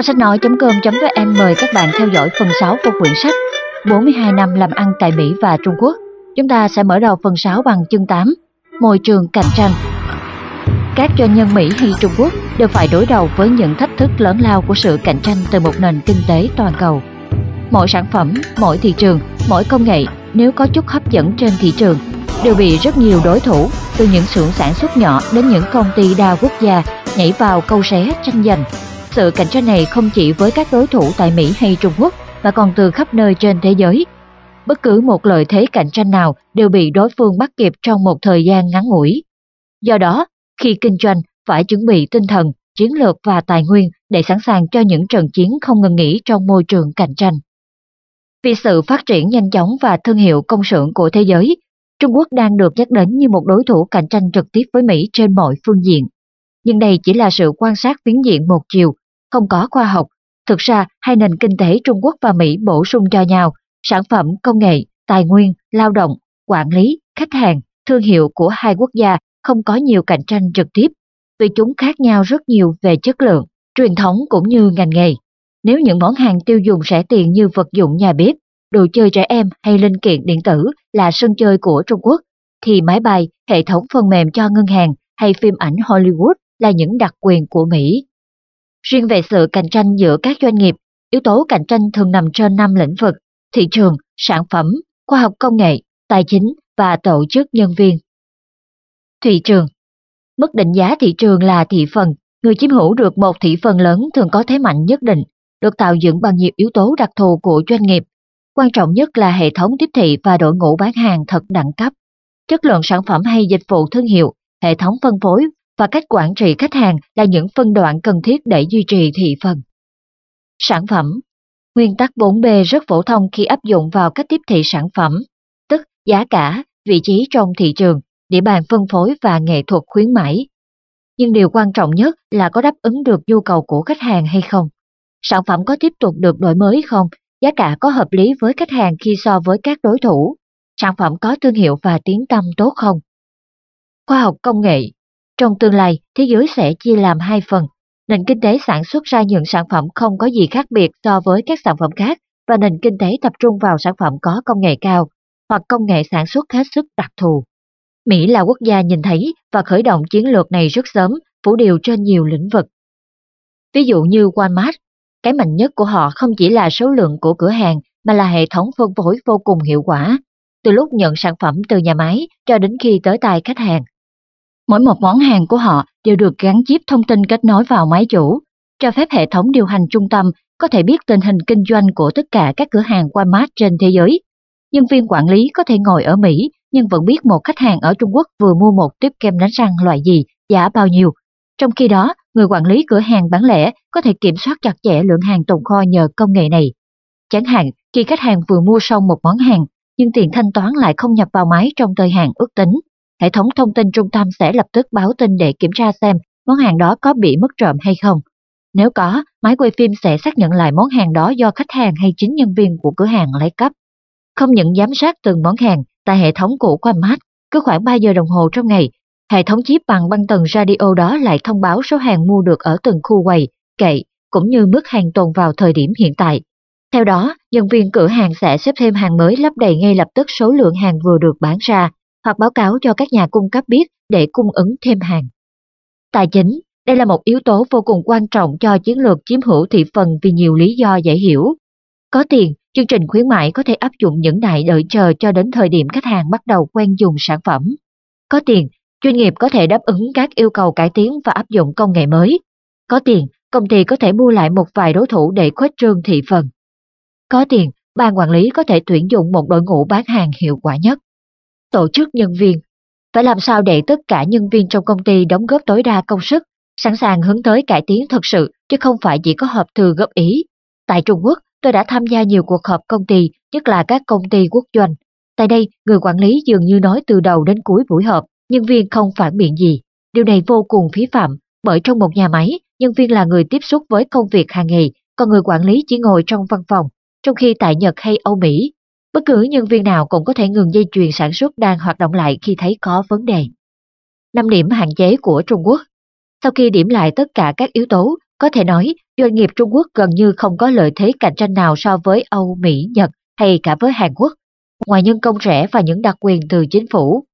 Kho sách nói.com.vn mời các bạn theo dõi phần 6 của quyển sách 42 năm làm ăn tại Mỹ và Trung Quốc. Chúng ta sẽ mở đầu phần 6 bằng chương 8, môi trường cạnh tranh. Các doanh nhân Mỹ hay Trung Quốc đều phải đối đầu với những thách thức lớn lao của sự cạnh tranh từ một nền kinh tế toàn cầu. Mỗi sản phẩm, mỗi thị trường, mỗi công nghệ nếu có chút hấp dẫn trên thị trường đều bị rất nhiều đối thủ từ những xưởng sản xuất nhỏ đến những công ty đa quốc gia nhảy vào câu xé tranh giành. Sự cạnh tranh này không chỉ với các đối thủ tại Mỹ hay Trung Quốc mà còn từ khắp nơi trên thế giới. Bất cứ một lợi thế cạnh tranh nào đều bị đối phương bắt kịp trong một thời gian ngắn ngủi. Do đó, khi kinh doanh phải chuẩn bị tinh thần, chiến lược và tài nguyên để sẵn sàng cho những trận chiến không ngừng nghỉ trong môi trường cạnh tranh. Vì sự phát triển nhanh chóng và thương hiệu công xưởng của thế giới, Trung Quốc đang được nhắc đến như một đối thủ cạnh tranh trực tiếp với Mỹ trên mọi phương diện. Nhưng đây chỉ là sự quan sát phiến diện một chiều, không có khoa học. Thực ra, hai nền kinh tế Trung Quốc và Mỹ bổ sung cho nhau, sản phẩm, công nghệ, tài nguyên, lao động, quản lý, khách hàng, thương hiệu của hai quốc gia không có nhiều cạnh tranh trực tiếp, vì chúng khác nhau rất nhiều về chất lượng, truyền thống cũng như ngành nghề. Nếu những món hàng tiêu dùng rẻ tiền như vật dụng nhà bếp, đồ chơi trẻ em hay linh kiện điện tử là sân chơi của Trung Quốc, thì máy bay, hệ thống phần mềm cho ngân hàng hay phim ảnh Hollywood là những đặc quyền của Mỹ. Riêng về sự cạnh tranh giữa các doanh nghiệp, yếu tố cạnh tranh thường nằm trên 5 lĩnh vực, thị trường, sản phẩm, khoa học công nghệ, tài chính và tổ chức nhân viên. Thị trường Mức định giá thị trường là thị phần, người chiếm hữu được một thị phần lớn thường có thế mạnh nhất định, được tạo dựng bằng nhiều yếu tố đặc thù của doanh nghiệp. Quan trọng nhất là hệ thống tiếp thị và đội ngũ bán hàng thật đẳng cấp. Chất lượng sản phẩm hay dịch vụ thương hiệu, hệ thống phân phối và cách quản trị khách hàng là những phân đoạn cần thiết để duy trì thị phần. Sản phẩm Nguyên tắc 4B rất phổ thông khi áp dụng vào cách tiếp thị sản phẩm, tức giá cả, vị trí trong thị trường, địa bàn phân phối và nghệ thuật khuyến mãi. Nhưng điều quan trọng nhất là có đáp ứng được nhu cầu của khách hàng hay không. Sản phẩm có tiếp tục được đổi mới không, giá cả có hợp lý với khách hàng khi so với các đối thủ, sản phẩm có thương hiệu và tiếng tăm tốt không. Khoa học công nghệ trong tương lai, thế giới sẽ chia làm hai phần. Nền kinh tế sản xuất ra những sản phẩm không có gì khác biệt so với các sản phẩm khác và nền kinh tế tập trung vào sản phẩm có công nghệ cao hoặc công nghệ sản xuất hết sức đặc thù. Mỹ là quốc gia nhìn thấy và khởi động chiến lược này rất sớm, phủ điều trên nhiều lĩnh vực. Ví dụ như Walmart, cái mạnh nhất của họ không chỉ là số lượng của cửa hàng mà là hệ thống phân phối vô cùng hiệu quả, từ lúc nhận sản phẩm từ nhà máy cho đến khi tới tay khách hàng. Mỗi một món hàng của họ đều được gắn chip thông tin kết nối vào máy chủ, cho phép hệ thống điều hành trung tâm có thể biết tình hình kinh doanh của tất cả các cửa hàng Walmart trên thế giới. Nhân viên quản lý có thể ngồi ở Mỹ nhưng vẫn biết một khách hàng ở Trung Quốc vừa mua một tiếp kem đánh răng loại gì, giá bao nhiêu. Trong khi đó, người quản lý cửa hàng bán lẻ có thể kiểm soát chặt chẽ lượng hàng tồn kho nhờ công nghệ này. Chẳng hạn, khi khách hàng vừa mua xong một món hàng, nhưng tiền thanh toán lại không nhập vào máy trong thời hạn ước tính, hệ thống thông tin trung tâm sẽ lập tức báo tin để kiểm tra xem món hàng đó có bị mất trộm hay không. Nếu có, máy quay phim sẽ xác nhận lại món hàng đó do khách hàng hay chính nhân viên của cửa hàng lấy cắp. Không những giám sát từng món hàng, tại hệ thống của Walmart, cứ khoảng 3 giờ đồng hồ trong ngày, hệ thống chip bằng băng tần radio đó lại thông báo số hàng mua được ở từng khu quầy, kệ, cũng như mức hàng tồn vào thời điểm hiện tại. Theo đó, nhân viên cửa hàng sẽ xếp thêm hàng mới lắp đầy ngay lập tức số lượng hàng vừa được bán ra, hoặc báo cáo cho các nhà cung cấp biết để cung ứng thêm hàng. Tài chính, đây là một yếu tố vô cùng quan trọng cho chiến lược chiếm hữu thị phần vì nhiều lý do dễ hiểu. Có tiền, chương trình khuyến mãi có thể áp dụng những đại đợi chờ cho đến thời điểm khách hàng bắt đầu quen dùng sản phẩm. Có tiền, doanh nghiệp có thể đáp ứng các yêu cầu cải tiến và áp dụng công nghệ mới. Có tiền, công ty có thể mua lại một vài đối thủ để khuếch trương thị phần. Có tiền, ban quản lý có thể tuyển dụng một đội ngũ bán hàng hiệu quả nhất. Tổ chức nhân viên Phải làm sao để tất cả nhân viên trong công ty đóng góp tối đa công sức, sẵn sàng hướng tới cải tiến thực sự chứ không phải chỉ có họp thư góp ý. Tại Trung Quốc, tôi đã tham gia nhiều cuộc họp công ty, nhất là các công ty quốc doanh. Tại đây, người quản lý dường như nói từ đầu đến cuối buổi họp, nhân viên không phản biện gì. Điều này vô cùng phí phạm, bởi trong một nhà máy, nhân viên là người tiếp xúc với công việc hàng ngày, còn người quản lý chỉ ngồi trong văn phòng, trong khi tại Nhật hay Âu Mỹ, bất cứ nhân viên nào cũng có thể ngừng dây chuyền sản xuất đang hoạt động lại khi thấy có vấn đề. 5 điểm hạn chế của Trung Quốc Sau khi điểm lại tất cả các yếu tố, Có thể nói, doanh nghiệp Trung Quốc gần như không có lợi thế cạnh tranh nào so với Âu, Mỹ, Nhật hay cả với Hàn Quốc. Ngoài nhân công rẻ và những đặc quyền từ chính phủ,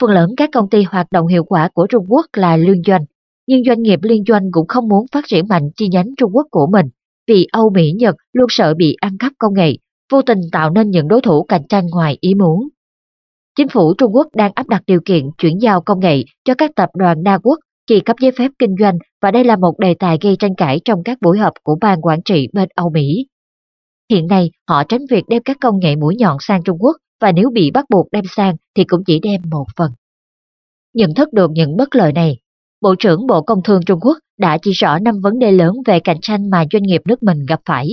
phần lớn các công ty hoạt động hiệu quả của Trung Quốc là liên doanh, nhưng doanh nghiệp liên doanh cũng không muốn phát triển mạnh chi nhánh Trung Quốc của mình, vì Âu Mỹ Nhật luôn sợ bị ăn cắp công nghệ, vô tình tạo nên những đối thủ cạnh tranh ngoài ý muốn. Chính phủ Trung Quốc đang áp đặt điều kiện chuyển giao công nghệ cho các tập đoàn đa quốc chỉ cấp giấy phép kinh doanh và đây là một đề tài gây tranh cãi trong các buổi họp của ban quản trị bên Âu Mỹ. Hiện nay, họ tránh việc đem các công nghệ mũi nhọn sang Trung Quốc và nếu bị bắt buộc đem sang thì cũng chỉ đem một phần. Nhận thức được những bất lợi này, Bộ trưởng Bộ Công Thương Trung Quốc đã chỉ rõ 5 vấn đề lớn về cạnh tranh mà doanh nghiệp nước mình gặp phải.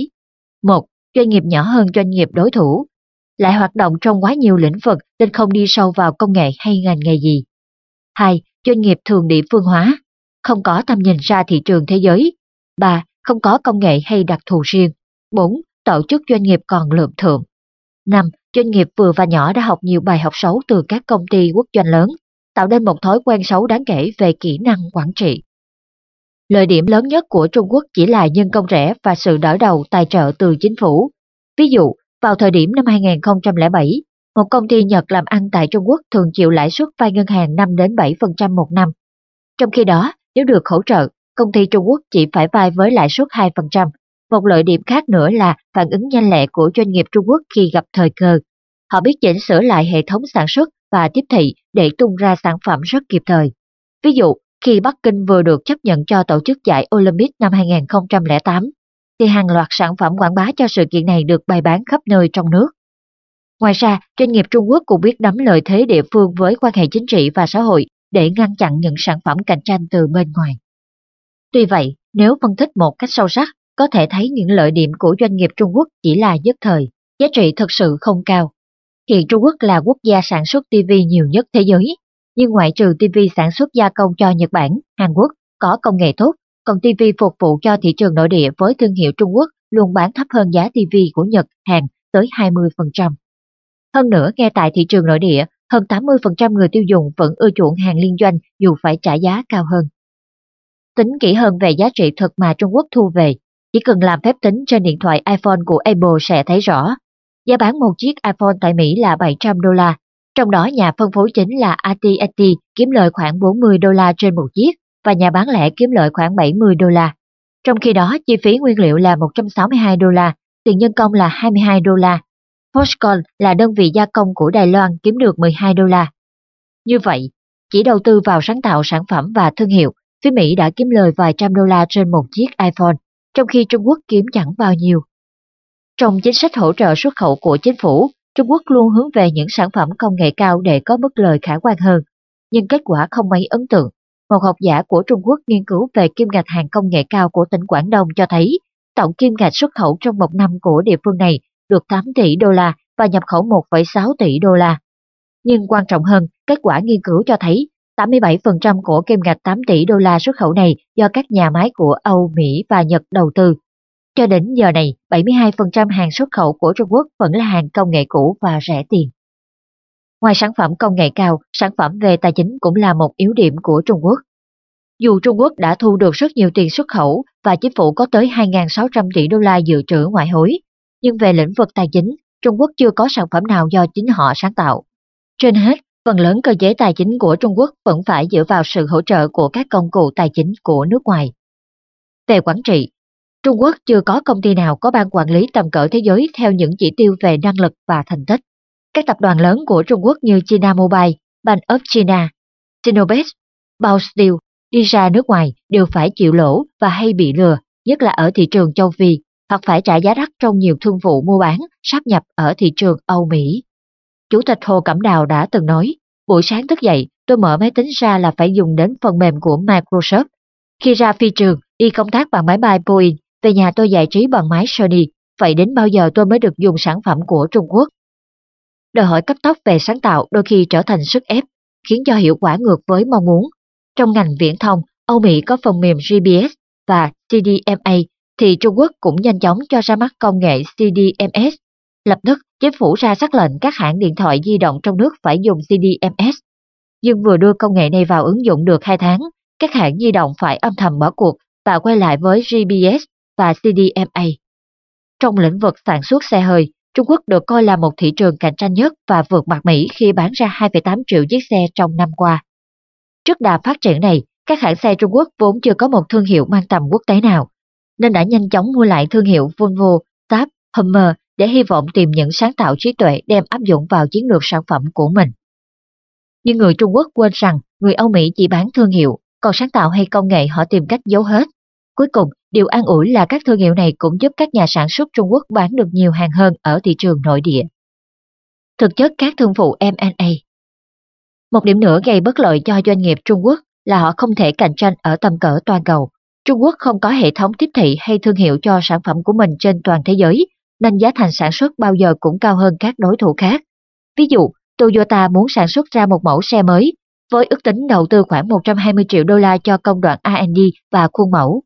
Một, Doanh nghiệp nhỏ hơn doanh nghiệp đối thủ, lại hoạt động trong quá nhiều lĩnh vực nên không đi sâu vào công nghệ hay ngành nghề gì. 2. Doanh nghiệp thường địa phương hóa, không có tầm nhìn ra thị trường thế giới. 3. Không có công nghệ hay đặc thù riêng. 4. Tổ chức doanh nghiệp còn lượng thượng. 5. Doanh nghiệp vừa và nhỏ đã học nhiều bài học xấu từ các công ty quốc doanh lớn, tạo nên một thói quen xấu đáng kể về kỹ năng quản trị. Lợi điểm lớn nhất của Trung Quốc chỉ là nhân công rẻ và sự đỡ đầu tài trợ từ chính phủ. Ví dụ, vào thời điểm năm 2007, một công ty Nhật làm ăn tại Trung Quốc thường chịu lãi suất vay ngân hàng 5 đến 7% một năm. Trong khi đó, nếu được hỗ trợ, công ty Trung Quốc chỉ phải vay với lãi suất 2%. Một lợi điểm khác nữa là phản ứng nhanh lẹ của doanh nghiệp Trung Quốc khi gặp thời cơ. Họ biết chỉnh sửa lại hệ thống sản xuất và tiếp thị để tung ra sản phẩm rất kịp thời. Ví dụ, khi Bắc Kinh vừa được chấp nhận cho tổ chức giải Olympic năm 2008, thì hàng loạt sản phẩm quảng bá cho sự kiện này được bày bán khắp nơi trong nước. Ngoài ra, doanh nghiệp Trung Quốc cũng biết nắm lợi thế địa phương với quan hệ chính trị và xã hội để ngăn chặn những sản phẩm cạnh tranh từ bên ngoài. Tuy vậy, nếu phân tích một cách sâu sắc, có thể thấy những lợi điểm của doanh nghiệp Trung Quốc chỉ là nhất thời, giá trị thực sự không cao. Hiện Trung Quốc là quốc gia sản xuất TV nhiều nhất thế giới, nhưng ngoại trừ TV sản xuất gia công cho Nhật Bản, Hàn Quốc có công nghệ tốt, còn TV phục vụ cho thị trường nội địa với thương hiệu Trung Quốc luôn bán thấp hơn giá TV của Nhật, Hàn tới 20%. Hơn nữa, nghe tại thị trường nội địa, hơn 80% người tiêu dùng vẫn ưa chuộng hàng liên doanh dù phải trả giá cao hơn. Tính kỹ hơn về giá trị thực mà Trung Quốc thu về, chỉ cần làm phép tính trên điện thoại iPhone của Apple sẽ thấy rõ. Giá bán một chiếc iPhone tại Mỹ là 700 đô la, trong đó nhà phân phối chính là AT&T kiếm lợi khoảng 40 đô la trên một chiếc và nhà bán lẻ kiếm lợi khoảng 70 đô la. Trong khi đó, chi phí nguyên liệu là 162 đô la, tiền nhân công là 22 đô la. Foxconn là đơn vị gia công của Đài Loan kiếm được 12 đô la. Như vậy, chỉ đầu tư vào sáng tạo sản phẩm và thương hiệu, phía Mỹ đã kiếm lời vài trăm đô la trên một chiếc iPhone, trong khi Trung Quốc kiếm chẳng bao nhiêu. Trong chính sách hỗ trợ xuất khẩu của chính phủ, Trung Quốc luôn hướng về những sản phẩm công nghệ cao để có mức lời khả quan hơn, nhưng kết quả không mấy ấn tượng. Một học giả của Trung Quốc nghiên cứu về kim ngạch hàng công nghệ cao của tỉnh Quảng Đông cho thấy, tổng kim ngạch xuất khẩu trong một năm của địa phương này được 8 tỷ đô la và nhập khẩu 1,6 tỷ đô la. Nhưng quan trọng hơn, kết quả nghiên cứu cho thấy 87% của kim ngạch 8 tỷ đô la xuất khẩu này do các nhà máy của Âu, Mỹ và Nhật đầu tư. Cho đến giờ này, 72% hàng xuất khẩu của Trung Quốc vẫn là hàng công nghệ cũ và rẻ tiền. Ngoài sản phẩm công nghệ cao, sản phẩm về tài chính cũng là một yếu điểm của Trung Quốc. Dù Trung Quốc đã thu được rất nhiều tiền xuất khẩu và chính phủ có tới 2.600 tỷ đô la dự trữ ngoại hối, nhưng về lĩnh vực tài chính, Trung Quốc chưa có sản phẩm nào do chính họ sáng tạo. Trên hết, phần lớn cơ chế tài chính của Trung Quốc vẫn phải dựa vào sự hỗ trợ của các công cụ tài chính của nước ngoài. Về quản trị, Trung Quốc chưa có công ty nào có ban quản lý tầm cỡ thế giới theo những chỉ tiêu về năng lực và thành tích. Các tập đoàn lớn của Trung Quốc như China Mobile, Bank of China, Sinobet, Bao Steel đi ra nước ngoài đều phải chịu lỗ và hay bị lừa, nhất là ở thị trường châu Phi, hoặc phải trả giá đắt trong nhiều thương vụ mua bán, sáp nhập ở thị trường Âu Mỹ. Chủ tịch Hồ Cẩm Đào đã từng nói, buổi sáng thức dậy, tôi mở máy tính ra là phải dùng đến phần mềm của Microsoft. Khi ra phi trường, đi công tác bằng máy bay Boeing, về nhà tôi giải trí bằng máy Sony, vậy đến bao giờ tôi mới được dùng sản phẩm của Trung Quốc? Đòi hỏi cấp tốc về sáng tạo đôi khi trở thành sức ép, khiến cho hiệu quả ngược với mong muốn. Trong ngành viễn thông, Âu Mỹ có phần mềm GPS và CDMA, thì Trung Quốc cũng nhanh chóng cho ra mắt công nghệ CDMS. Lập tức, chính phủ ra sắc lệnh các hãng điện thoại di động trong nước phải dùng CDMS. Nhưng vừa đưa công nghệ này vào ứng dụng được 2 tháng, các hãng di động phải âm thầm bỏ cuộc và quay lại với GBS và CDMA. Trong lĩnh vực sản xuất xe hơi, Trung Quốc được coi là một thị trường cạnh tranh nhất và vượt mặt Mỹ khi bán ra 2,8 triệu chiếc xe trong năm qua. Trước đà phát triển này, các hãng xe Trung Quốc vốn chưa có một thương hiệu mang tầm quốc tế nào, nên đã nhanh chóng mua lại thương hiệu Volvo, Saab, Hummer để hy vọng tìm những sáng tạo trí tuệ đem áp dụng vào chiến lược sản phẩm của mình. Nhưng người Trung Quốc quên rằng người Âu Mỹ chỉ bán thương hiệu, còn sáng tạo hay công nghệ họ tìm cách giấu hết. Cuối cùng, điều an ủi là các thương hiệu này cũng giúp các nhà sản xuất Trung Quốc bán được nhiều hàng hơn ở thị trường nội địa. Thực chất các thương vụ M&A Một điểm nữa gây bất lợi cho doanh nghiệp Trung Quốc là họ không thể cạnh tranh ở tầm cỡ toàn cầu. Trung Quốc không có hệ thống tiếp thị hay thương hiệu cho sản phẩm của mình trên toàn thế giới, nên giá thành sản xuất bao giờ cũng cao hơn các đối thủ khác. Ví dụ, Toyota muốn sản xuất ra một mẫu xe mới, với ước tính đầu tư khoảng 120 triệu đô la cho công đoạn R&D và khuôn mẫu.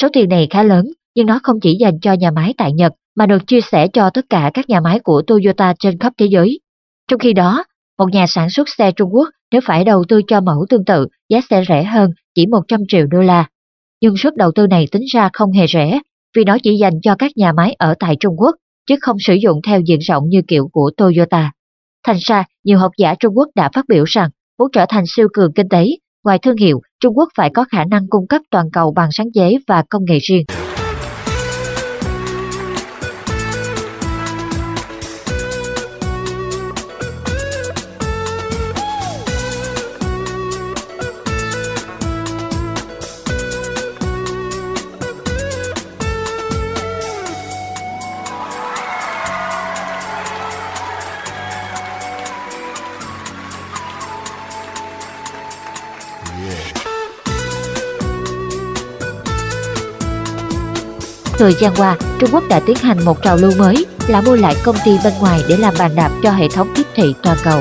Số tiền này khá lớn, nhưng nó không chỉ dành cho nhà máy tại Nhật mà được chia sẻ cho tất cả các nhà máy của Toyota trên khắp thế giới. Trong khi đó, một nhà sản xuất xe Trung Quốc nếu phải đầu tư cho mẫu tương tự, giá sẽ rẻ hơn chỉ 100 triệu đô la. Nhưng suất đầu tư này tính ra không hề rẻ, vì nó chỉ dành cho các nhà máy ở tại Trung Quốc, chứ không sử dụng theo diện rộng như kiểu của Toyota. Thành ra, nhiều học giả Trung Quốc đã phát biểu rằng, muốn trở thành siêu cường kinh tế, ngoài thương hiệu, Trung Quốc phải có khả năng cung cấp toàn cầu bằng sáng chế và công nghệ riêng. Thời gian qua, Trung Quốc đã tiến hành một trào lưu mới là mua lại công ty bên ngoài để làm bàn đạp cho hệ thống tiếp thị toàn cầu.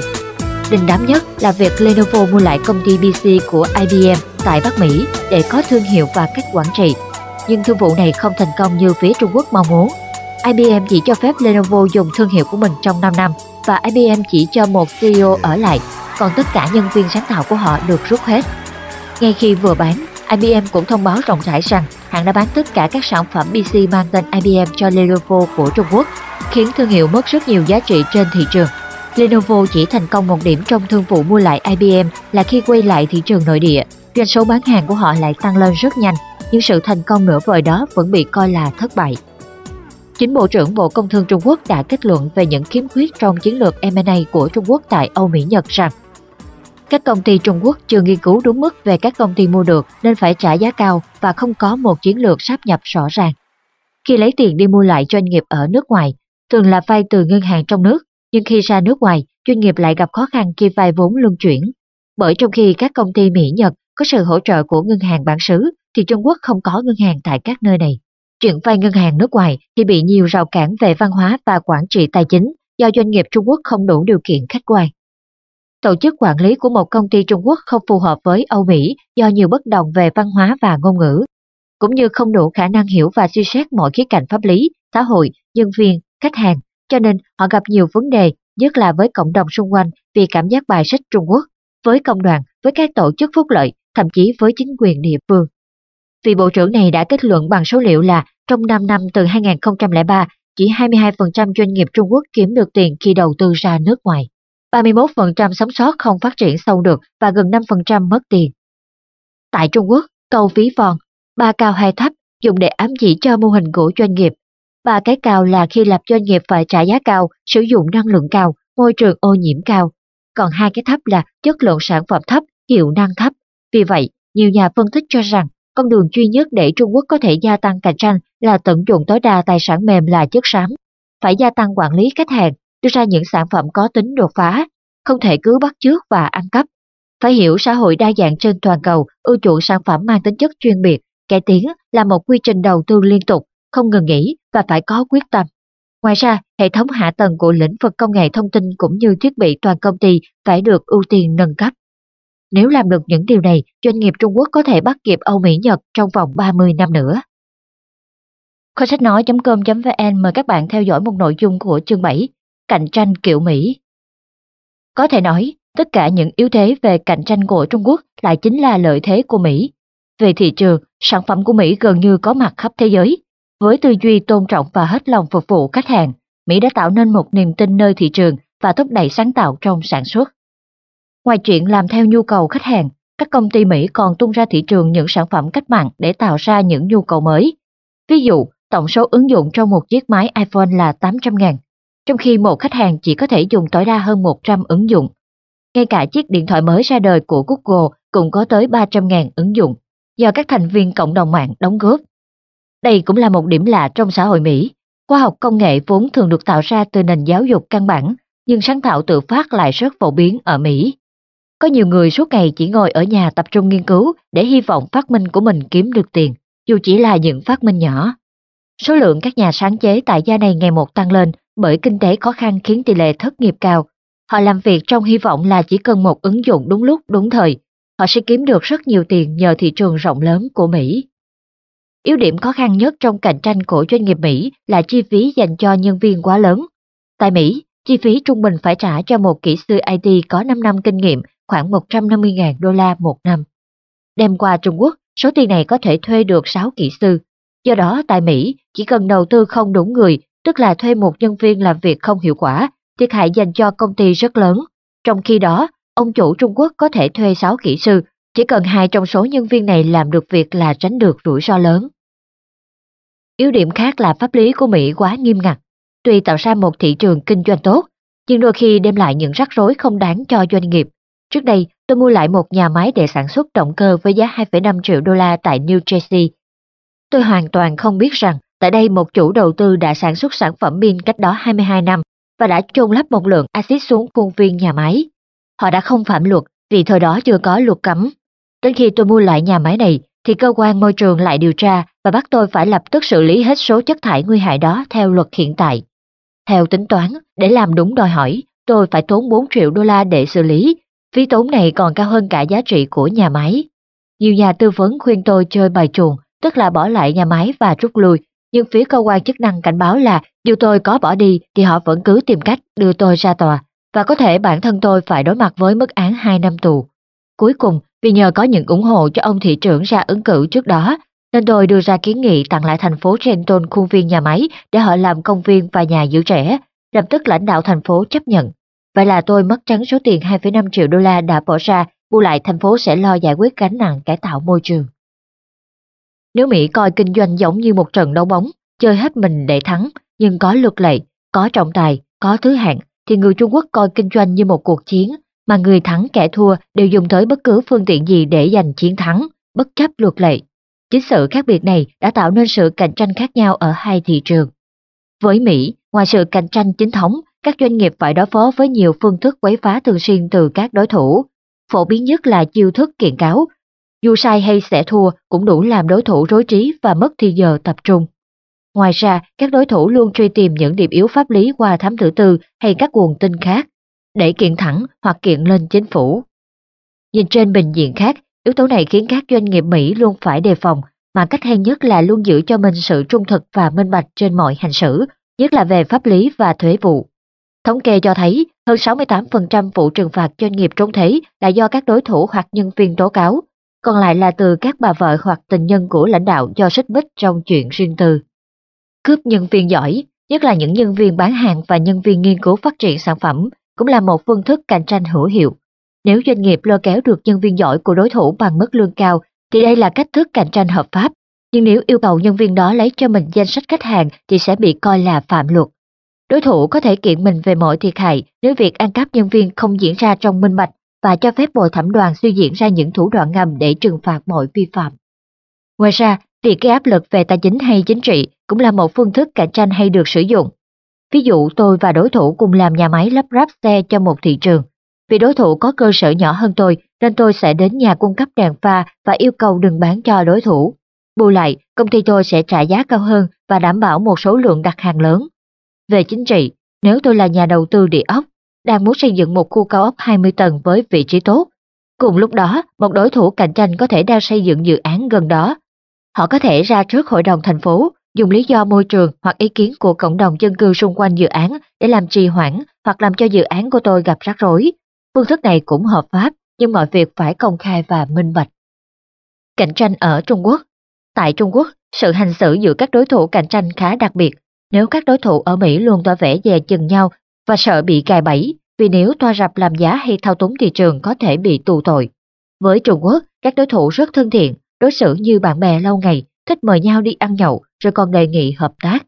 Đình đám nhất là việc Lenovo mua lại công ty PC của IBM tại Bắc Mỹ để có thương hiệu và cách quản trị. Nhưng thương vụ này không thành công như phía Trung Quốc mong muốn. IBM chỉ cho phép Lenovo dùng thương hiệu của mình trong 5 năm và IBM chỉ cho một CEO ở lại, còn tất cả nhân viên sáng tạo của họ được rút hết. Ngay khi vừa bán, IBM cũng thông báo rộng rãi rằng hãng đã bán tất cả các sản phẩm PC mang tên IBM cho Lenovo của Trung Quốc, khiến thương hiệu mất rất nhiều giá trị trên thị trường. Lenovo chỉ thành công một điểm trong thương vụ mua lại IBM là khi quay lại thị trường nội địa, doanh số bán hàng của họ lại tăng lên rất nhanh, nhưng sự thành công nửa vời đó vẫn bị coi là thất bại. Chính Bộ trưởng Bộ Công Thương Trung Quốc đã kết luận về những khiếm khuyết trong chiến lược M&A của Trung Quốc tại Âu Mỹ Nhật rằng các công ty Trung Quốc chưa nghiên cứu đúng mức về các công ty mua được nên phải trả giá cao và không có một chiến lược sáp nhập rõ ràng. Khi lấy tiền đi mua lại doanh nghiệp ở nước ngoài, thường là vay từ ngân hàng trong nước, nhưng khi ra nước ngoài, doanh nghiệp lại gặp khó khăn khi vay vốn luân chuyển. Bởi trong khi các công ty Mỹ Nhật có sự hỗ trợ của ngân hàng bản xứ, thì Trung Quốc không có ngân hàng tại các nơi này. Chuyện vay ngân hàng nước ngoài thì bị nhiều rào cản về văn hóa và quản trị tài chính do doanh nghiệp Trung Quốc không đủ điều kiện khách quan tổ chức quản lý của một công ty Trung Quốc không phù hợp với Âu Mỹ do nhiều bất đồng về văn hóa và ngôn ngữ, cũng như không đủ khả năng hiểu và suy xét mọi khía cạnh pháp lý, xã hội, nhân viên, khách hàng, cho nên họ gặp nhiều vấn đề, nhất là với cộng đồng xung quanh vì cảm giác bài xích Trung Quốc, với công đoàn, với các tổ chức phúc lợi, thậm chí với chính quyền địa phương. Vị bộ trưởng này đã kết luận bằng số liệu là trong 5 năm từ 2003, chỉ 22% doanh nghiệp Trung Quốc kiếm được tiền khi đầu tư ra nước ngoài. 31% sống sót không phát triển sâu được và gần 5% mất tiền. Tại Trung Quốc, câu phí vòn, ba cao hai thấp dùng để ám chỉ cho mô hình của doanh nghiệp. Ba cái cao là khi lập doanh nghiệp phải trả giá cao, sử dụng năng lượng cao, môi trường ô nhiễm cao. Còn hai cái thấp là chất lượng sản phẩm thấp, hiệu năng thấp. Vì vậy, nhiều nhà phân tích cho rằng con đường duy nhất để Trung Quốc có thể gia tăng cạnh tranh là tận dụng tối đa tài sản mềm là chất xám. Phải gia tăng quản lý khách hàng, đưa ra những sản phẩm có tính đột phá, không thể cứ bắt chước và ăn cắp. Phải hiểu xã hội đa dạng trên toàn cầu, ưu chuộng sản phẩm mang tính chất chuyên biệt, cải tiến là một quy trình đầu tư liên tục, không ngừng nghỉ và phải có quyết tâm. Ngoài ra, hệ thống hạ tầng của lĩnh vực công nghệ thông tin cũng như thiết bị toàn công ty phải được ưu tiên nâng cấp. Nếu làm được những điều này, doanh nghiệp Trung Quốc có thể bắt kịp Âu Mỹ Nhật trong vòng 30 năm nữa. Kho sách nói.com.vn mời các bạn theo dõi một nội dung của chương 7 cạnh tranh kiểu Mỹ. Có thể nói, tất cả những yếu thế về cạnh tranh của Trung Quốc lại chính là lợi thế của Mỹ. Về thị trường, sản phẩm của Mỹ gần như có mặt khắp thế giới. Với tư duy tôn trọng và hết lòng phục vụ khách hàng, Mỹ đã tạo nên một niềm tin nơi thị trường và thúc đẩy sáng tạo trong sản xuất. Ngoài chuyện làm theo nhu cầu khách hàng, các công ty Mỹ còn tung ra thị trường những sản phẩm cách mạng để tạo ra những nhu cầu mới. Ví dụ, tổng số ứng dụng trong một chiếc máy iPhone là 800.000, trong khi một khách hàng chỉ có thể dùng tối đa hơn 100 ứng dụng. Ngay cả chiếc điện thoại mới ra đời của Google cũng có tới 300.000 ứng dụng, do các thành viên cộng đồng mạng đóng góp. Đây cũng là một điểm lạ trong xã hội Mỹ. Khoa học công nghệ vốn thường được tạo ra từ nền giáo dục căn bản, nhưng sáng tạo tự phát lại rất phổ biến ở Mỹ. Có nhiều người suốt ngày chỉ ngồi ở nhà tập trung nghiên cứu để hy vọng phát minh của mình kiếm được tiền, dù chỉ là những phát minh nhỏ. Số lượng các nhà sáng chế tại gia này ngày một tăng lên bởi kinh tế khó khăn khiến tỷ lệ thất nghiệp cao. Họ làm việc trong hy vọng là chỉ cần một ứng dụng đúng lúc, đúng thời, họ sẽ kiếm được rất nhiều tiền nhờ thị trường rộng lớn của Mỹ. Yếu điểm khó khăn nhất trong cạnh tranh của doanh nghiệp Mỹ là chi phí dành cho nhân viên quá lớn. Tại Mỹ, chi phí trung bình phải trả cho một kỹ sư IT có 5 năm kinh nghiệm khoảng 150.000 đô la một năm. Đem qua Trung Quốc, số tiền này có thể thuê được 6 kỹ sư. Do đó, tại Mỹ, chỉ cần đầu tư không đúng người, tức là thuê một nhân viên làm việc không hiệu quả, thiệt hại dành cho công ty rất lớn. Trong khi đó, ông chủ Trung Quốc có thể thuê 6 kỹ sư, chỉ cần hai trong số nhân viên này làm được việc là tránh được rủi ro lớn. Yếu điểm khác là pháp lý của Mỹ quá nghiêm ngặt. Tuy tạo ra một thị trường kinh doanh tốt, nhưng đôi khi đem lại những rắc rối không đáng cho doanh nghiệp. Trước đây, tôi mua lại một nhà máy để sản xuất động cơ với giá 2,5 triệu đô la tại New Jersey. Tôi hoàn toàn không biết rằng tại đây một chủ đầu tư đã sản xuất sản phẩm pin cách đó 22 năm và đã chôn lắp một lượng axit xuống khuôn viên nhà máy. Họ đã không phạm luật vì thời đó chưa có luật cấm. Đến khi tôi mua lại nhà máy này thì cơ quan môi trường lại điều tra và bắt tôi phải lập tức xử lý hết số chất thải nguy hại đó theo luật hiện tại. Theo tính toán, để làm đúng đòi hỏi, tôi phải tốn 4 triệu đô la để xử lý Phí tốn này còn cao hơn cả giá trị của nhà máy. Nhiều nhà tư vấn khuyên tôi chơi bài chuồng, tức là bỏ lại nhà máy và rút lui, nhưng phía cơ quan chức năng cảnh báo là dù tôi có bỏ đi thì họ vẫn cứ tìm cách đưa tôi ra tòa, và có thể bản thân tôi phải đối mặt với mức án 2 năm tù. Cuối cùng, vì nhờ có những ủng hộ cho ông thị trưởng ra ứng cử trước đó, nên tôi đưa ra kiến nghị tặng lại thành phố Trenton khuôn viên nhà máy để họ làm công viên và nhà giữ trẻ. Lập tức lãnh đạo thành phố chấp nhận. Vậy là tôi mất trắng số tiền 2,5 triệu đô la đã bỏ ra, bù lại thành phố sẽ lo giải quyết gánh nặng cải tạo môi trường. Nếu Mỹ coi kinh doanh giống như một trận đấu bóng, chơi hết mình để thắng, nhưng có luật lệ, có trọng tài, có thứ hạng, thì người Trung Quốc coi kinh doanh như một cuộc chiến, mà người thắng kẻ thua đều dùng tới bất cứ phương tiện gì để giành chiến thắng, bất chấp luật lệ. Chính sự khác biệt này đã tạo nên sự cạnh tranh khác nhau ở hai thị trường. Với Mỹ, ngoài sự cạnh tranh chính thống các doanh nghiệp phải đối phó với nhiều phương thức quấy phá thường xuyên từ các đối thủ. Phổ biến nhất là chiêu thức kiện cáo. Dù sai hay sẽ thua cũng đủ làm đối thủ rối trí và mất thì giờ tập trung. Ngoài ra, các đối thủ luôn truy tìm những điểm yếu pháp lý qua thám tử tư hay các nguồn tin khác, để kiện thẳng hoặc kiện lên chính phủ. Nhìn trên bình diện khác, yếu tố này khiến các doanh nghiệp Mỹ luôn phải đề phòng, mà cách hay nhất là luôn giữ cho mình sự trung thực và minh bạch trên mọi hành xử, nhất là về pháp lý và thuế vụ. Thống kê cho thấy hơn 68% vụ trừng phạt doanh nghiệp trốn thuế là do các đối thủ hoặc nhân viên tố cáo, còn lại là từ các bà vợ hoặc tình nhân của lãnh đạo do xích mích trong chuyện riêng tư. Cướp nhân viên giỏi, nhất là những nhân viên bán hàng và nhân viên nghiên cứu phát triển sản phẩm, cũng là một phương thức cạnh tranh hữu hiệu. Nếu doanh nghiệp lôi kéo được nhân viên giỏi của đối thủ bằng mức lương cao, thì đây là cách thức cạnh tranh hợp pháp. Nhưng nếu yêu cầu nhân viên đó lấy cho mình danh sách khách hàng thì sẽ bị coi là phạm luật. Đối thủ có thể kiện mình về mọi thiệt hại nếu việc ăn cắp nhân viên không diễn ra trong minh bạch và cho phép bộ thẩm đoàn suy diễn ra những thủ đoạn ngầm để trừng phạt mọi vi phạm. Ngoài ra, việc gây áp lực về tài chính hay chính trị cũng là một phương thức cạnh tranh hay được sử dụng. Ví dụ tôi và đối thủ cùng làm nhà máy lắp ráp xe cho một thị trường. Vì đối thủ có cơ sở nhỏ hơn tôi nên tôi sẽ đến nhà cung cấp đèn pha và yêu cầu đừng bán cho đối thủ. Bù lại, công ty tôi sẽ trả giá cao hơn và đảm bảo một số lượng đặt hàng lớn. Về chính trị, nếu tôi là nhà đầu tư địa ốc, đang muốn xây dựng một khu cao ốc 20 tầng với vị trí tốt, cùng lúc đó một đối thủ cạnh tranh có thể đang xây dựng dự án gần đó. Họ có thể ra trước hội đồng thành phố, dùng lý do môi trường hoặc ý kiến của cộng đồng dân cư xung quanh dự án để làm trì hoãn hoặc làm cho dự án của tôi gặp rắc rối. Phương thức này cũng hợp pháp, nhưng mọi việc phải công khai và minh bạch. Cạnh tranh ở Trung Quốc Tại Trung Quốc, sự hành xử giữa các đối thủ cạnh tranh khá đặc biệt. Nếu các đối thủ ở Mỹ luôn tỏ vẻ dè chừng nhau và sợ bị cài bẫy, vì nếu toa rập làm giá hay thao túng thị trường có thể bị tù tội. Với Trung Quốc, các đối thủ rất thân thiện, đối xử như bạn bè lâu ngày, thích mời nhau đi ăn nhậu rồi còn đề nghị hợp tác.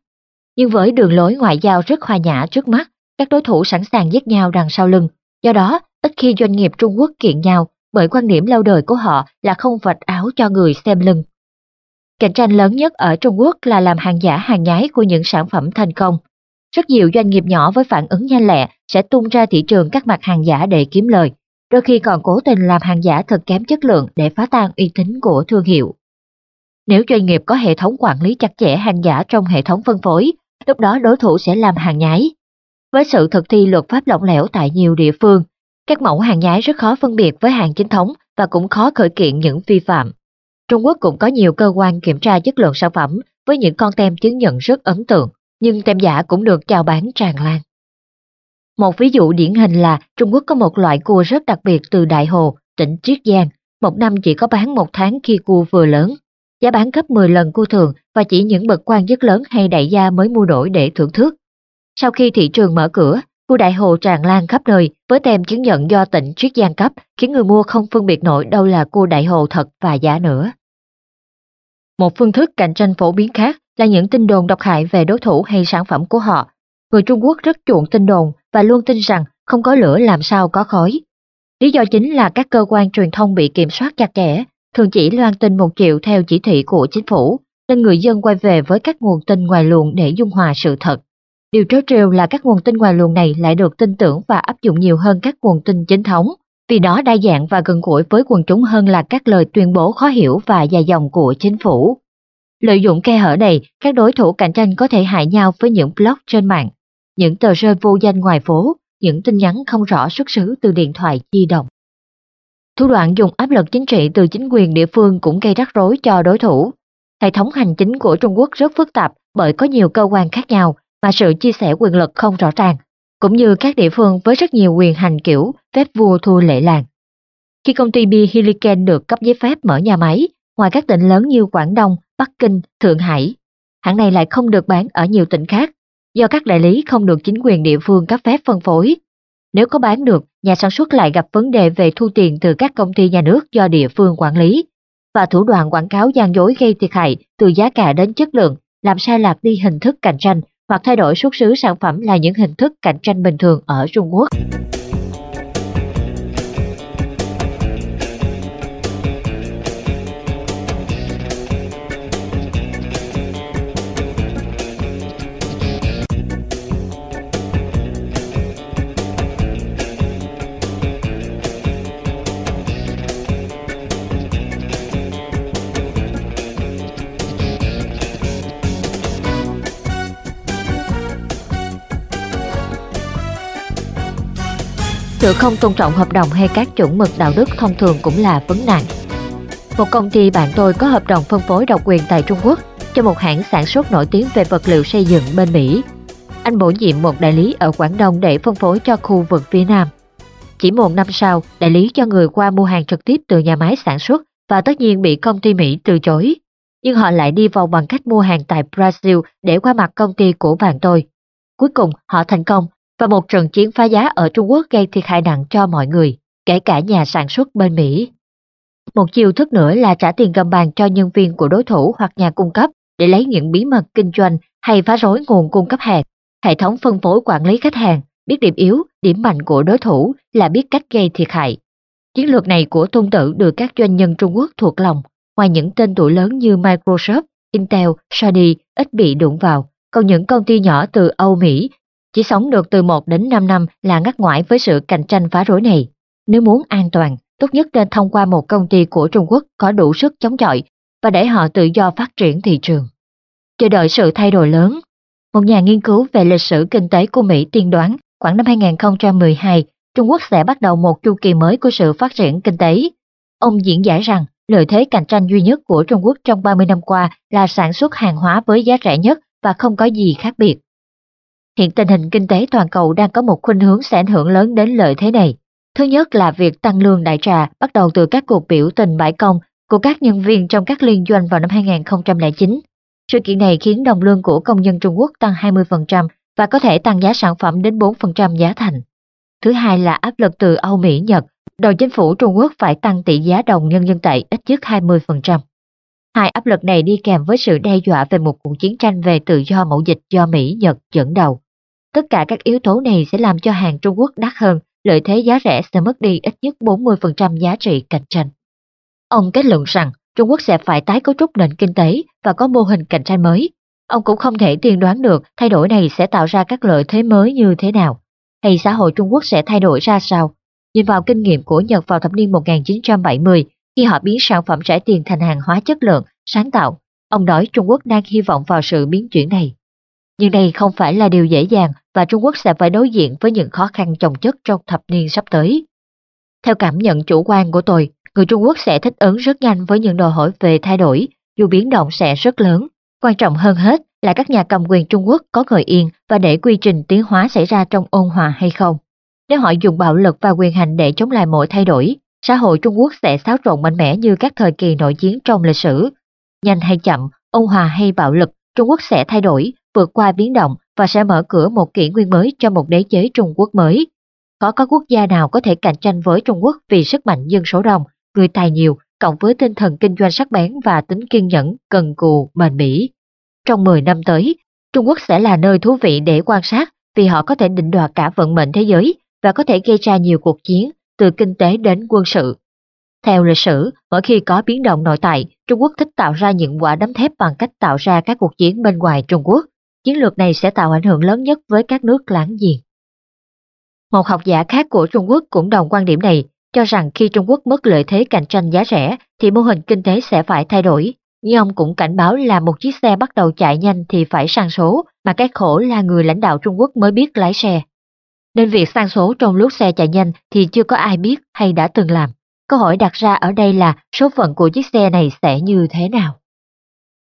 Nhưng với đường lối ngoại giao rất hòa nhã trước mắt, các đối thủ sẵn sàng giết nhau đằng sau lưng. Do đó, ít khi doanh nghiệp Trung Quốc kiện nhau bởi quan điểm lâu đời của họ là không vạch áo cho người xem lưng. Cạnh tranh lớn nhất ở Trung Quốc là làm hàng giả hàng nhái của những sản phẩm thành công. Rất nhiều doanh nghiệp nhỏ với phản ứng nhanh lẹ sẽ tung ra thị trường các mặt hàng giả để kiếm lời, đôi khi còn cố tình làm hàng giả thật kém chất lượng để phá tan uy tín của thương hiệu. Nếu doanh nghiệp có hệ thống quản lý chặt chẽ hàng giả trong hệ thống phân phối, lúc đó đối thủ sẽ làm hàng nhái. Với sự thực thi luật pháp lỏng lẻo tại nhiều địa phương, các mẫu hàng nhái rất khó phân biệt với hàng chính thống và cũng khó khởi kiện những vi phạm. Trung Quốc cũng có nhiều cơ quan kiểm tra chất lượng sản phẩm với những con tem chứng nhận rất ấn tượng, nhưng tem giả cũng được chào bán tràn lan. Một ví dụ điển hình là Trung Quốc có một loại cua rất đặc biệt từ Đại Hồ, tỉnh Triết Giang, một năm chỉ có bán một tháng khi cua vừa lớn. Giá bán gấp 10 lần cua thường và chỉ những bậc quan chức lớn hay đại gia mới mua nổi để thưởng thức. Sau khi thị trường mở cửa, cua Đại Hồ tràn lan khắp nơi với tem chứng nhận do tỉnh Triết Giang cấp khiến người mua không phân biệt nổi đâu là cua Đại Hồ thật và giả nữa. Một phương thức cạnh tranh phổ biến khác là những tin đồn độc hại về đối thủ hay sản phẩm của họ. Người Trung Quốc rất chuộng tin đồn và luôn tin rằng không có lửa làm sao có khói. Lý do chính là các cơ quan truyền thông bị kiểm soát chặt chẽ, thường chỉ loan tin một triệu theo chỉ thị của chính phủ, nên người dân quay về với các nguồn tin ngoài luồng để dung hòa sự thật. Điều trớ trêu là các nguồn tin ngoài luồng này lại được tin tưởng và áp dụng nhiều hơn các nguồn tin chính thống, vì đó đa dạng và gần gũi với quần chúng hơn là các lời tuyên bố khó hiểu và dài dòng của chính phủ. Lợi dụng khe hở này, các đối thủ cạnh tranh có thể hại nhau với những blog trên mạng, những tờ rơi vô danh ngoài phố, những tin nhắn không rõ xuất xứ từ điện thoại di động. Thủ đoạn dùng áp lực chính trị từ chính quyền địa phương cũng gây rắc rối cho đối thủ. Hệ thống hành chính của Trung Quốc rất phức tạp bởi có nhiều cơ quan khác nhau mà sự chia sẻ quyền lực không rõ ràng, cũng như các địa phương với rất nhiều quyền hành kiểu phép vua thua lệ làng. Khi công ty Bihiliken được cấp giấy phép mở nhà máy, ngoài các tỉnh lớn như Quảng Đông, Bắc Kinh, Thượng Hải, hãng này lại không được bán ở nhiều tỉnh khác, do các đại lý không được chính quyền địa phương cấp phép phân phối. Nếu có bán được, nhà sản xuất lại gặp vấn đề về thu tiền từ các công ty nhà nước do địa phương quản lý, và thủ đoạn quảng cáo gian dối gây thiệt hại từ giá cả đến chất lượng, làm sai lạc đi hình thức cạnh tranh hoặc thay đổi xuất xứ sản phẩm là những hình thức cạnh tranh bình thường ở Trung Quốc. Sự không tôn trọng hợp đồng hay các chuẩn mực đạo đức thông thường cũng là vấn nạn. Một công ty bạn tôi có hợp đồng phân phối độc quyền tại Trung Quốc cho một hãng sản xuất nổi tiếng về vật liệu xây dựng bên Mỹ. Anh bổ nhiệm một đại lý ở Quảng Đông để phân phối cho khu vực phía Nam. Chỉ một năm sau, đại lý cho người qua mua hàng trực tiếp từ nhà máy sản xuất và tất nhiên bị công ty Mỹ từ chối. Nhưng họ lại đi vào bằng cách mua hàng tại Brazil để qua mặt công ty của bạn tôi. Cuối cùng, họ thành công và một trận chiến phá giá ở Trung Quốc gây thiệt hại nặng cho mọi người, kể cả nhà sản xuất bên Mỹ. Một chiêu thức nữa là trả tiền gầm bàn cho nhân viên của đối thủ hoặc nhà cung cấp để lấy những bí mật kinh doanh hay phá rối nguồn cung cấp hàng. Hệ thống phân phối quản lý khách hàng, biết điểm yếu, điểm mạnh của đối thủ là biết cách gây thiệt hại. Chiến lược này của Tôn Tử được các doanh nhân Trung Quốc thuộc lòng, ngoài những tên tuổi lớn như Microsoft, Intel, Sony ít bị đụng vào, còn những công ty nhỏ từ Âu Mỹ chỉ sống được từ 1 đến 5 năm là ngắt ngoại với sự cạnh tranh phá rối này. Nếu muốn an toàn, tốt nhất nên thông qua một công ty của Trung Quốc có đủ sức chống chọi và để họ tự do phát triển thị trường. Chờ đợi sự thay đổi lớn. Một nhà nghiên cứu về lịch sử kinh tế của Mỹ tiên đoán khoảng năm 2012, Trung Quốc sẽ bắt đầu một chu kỳ mới của sự phát triển kinh tế. Ông diễn giải rằng lợi thế cạnh tranh duy nhất của Trung Quốc trong 30 năm qua là sản xuất hàng hóa với giá rẻ nhất và không có gì khác biệt. Hiện tình hình kinh tế toàn cầu đang có một khuynh hướng sẽ ảnh hưởng lớn đến lợi thế này. Thứ nhất là việc tăng lương đại trà bắt đầu từ các cuộc biểu tình bãi công của các nhân viên trong các liên doanh vào năm 2009. Sự kiện này khiến đồng lương của công nhân Trung Quốc tăng 20% và có thể tăng giá sản phẩm đến 4% giá thành. Thứ hai là áp lực từ Âu Mỹ Nhật, đòi chính phủ Trung Quốc phải tăng tỷ giá đồng nhân dân tệ ít nhất 20%. Hai áp lực này đi kèm với sự đe dọa về một cuộc chiến tranh về tự do mậu dịch do Mỹ Nhật dẫn đầu. Tất cả các yếu tố này sẽ làm cho hàng Trung Quốc đắt hơn, lợi thế giá rẻ sẽ mất đi ít nhất 40% giá trị cạnh tranh. Ông kết luận rằng Trung Quốc sẽ phải tái cấu trúc nền kinh tế và có mô hình cạnh tranh mới. Ông cũng không thể tiên đoán được thay đổi này sẽ tạo ra các lợi thế mới như thế nào, hay xã hội Trung Quốc sẽ thay đổi ra sao. Nhìn vào kinh nghiệm của Nhật vào thập niên 1970, khi họ biến sản phẩm rẻ tiền thành hàng hóa chất lượng, sáng tạo, ông nói Trung Quốc đang hy vọng vào sự biến chuyển này. Nhưng đây không phải là điều dễ dàng và Trung Quốc sẽ phải đối diện với những khó khăn chồng chất trong thập niên sắp tới. Theo cảm nhận chủ quan của tôi, người Trung Quốc sẽ thích ứng rất nhanh với những đòi hỏi về thay đổi, dù biến động sẽ rất lớn. Quan trọng hơn hết là các nhà cầm quyền Trung Quốc có ngồi yên và để quy trình tiến hóa xảy ra trong ôn hòa hay không. Nếu họ dùng bạo lực và quyền hành để chống lại mọi thay đổi, xã hội Trung Quốc sẽ xáo trộn mạnh mẽ như các thời kỳ nội chiến trong lịch sử. Nhanh hay chậm, ôn hòa hay bạo lực, Trung Quốc sẽ thay đổi, vượt qua biến động và sẽ mở cửa một kỷ nguyên mới cho một đế chế Trung Quốc mới. Có có quốc gia nào có thể cạnh tranh với Trung Quốc vì sức mạnh dân số đông, người tài nhiều, cộng với tinh thần kinh doanh sắc bén và tính kiên nhẫn, cần cù, bền bỉ. Trong 10 năm tới, Trung Quốc sẽ là nơi thú vị để quan sát vì họ có thể định đoạt cả vận mệnh thế giới và có thể gây ra nhiều cuộc chiến, từ kinh tế đến quân sự. Theo lịch sử, mỗi khi có biến động nội tại, Trung Quốc thích tạo ra những quả đấm thép bằng cách tạo ra các cuộc chiến bên ngoài Trung Quốc. Chiến lược này sẽ tạo ảnh hưởng lớn nhất với các nước láng giềng. Một học giả khác của Trung Quốc cũng đồng quan điểm này, cho rằng khi Trung Quốc mất lợi thế cạnh tranh giá rẻ thì mô hình kinh tế sẽ phải thay đổi. Nhưng ông cũng cảnh báo là một chiếc xe bắt đầu chạy nhanh thì phải sang số, mà cái khổ là người lãnh đạo Trung Quốc mới biết lái xe. Nên việc sang số trong lúc xe chạy nhanh thì chưa có ai biết hay đã từng làm. Câu hỏi đặt ra ở đây là số phận của chiếc xe này sẽ như thế nào?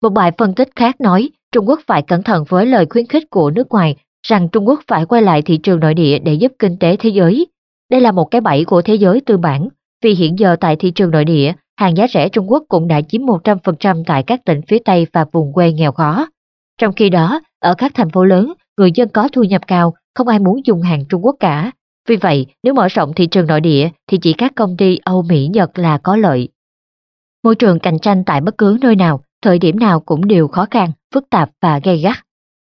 Một bài phân tích khác nói Trung Quốc phải cẩn thận với lời khuyến khích của nước ngoài rằng Trung Quốc phải quay lại thị trường nội địa để giúp kinh tế thế giới. Đây là một cái bẫy của thế giới tư bản, vì hiện giờ tại thị trường nội địa, hàng giá rẻ Trung Quốc cũng đã chiếm 100% tại các tỉnh phía Tây và vùng quê nghèo khó. Trong khi đó, ở các thành phố lớn, người dân có thu nhập cao, không ai muốn dùng hàng Trung Quốc cả. Vì vậy, nếu mở rộng thị trường nội địa thì chỉ các công ty Âu Mỹ Nhật là có lợi. Môi trường cạnh tranh tại bất cứ nơi nào, thời điểm nào cũng đều khó khăn, phức tạp và gay gắt.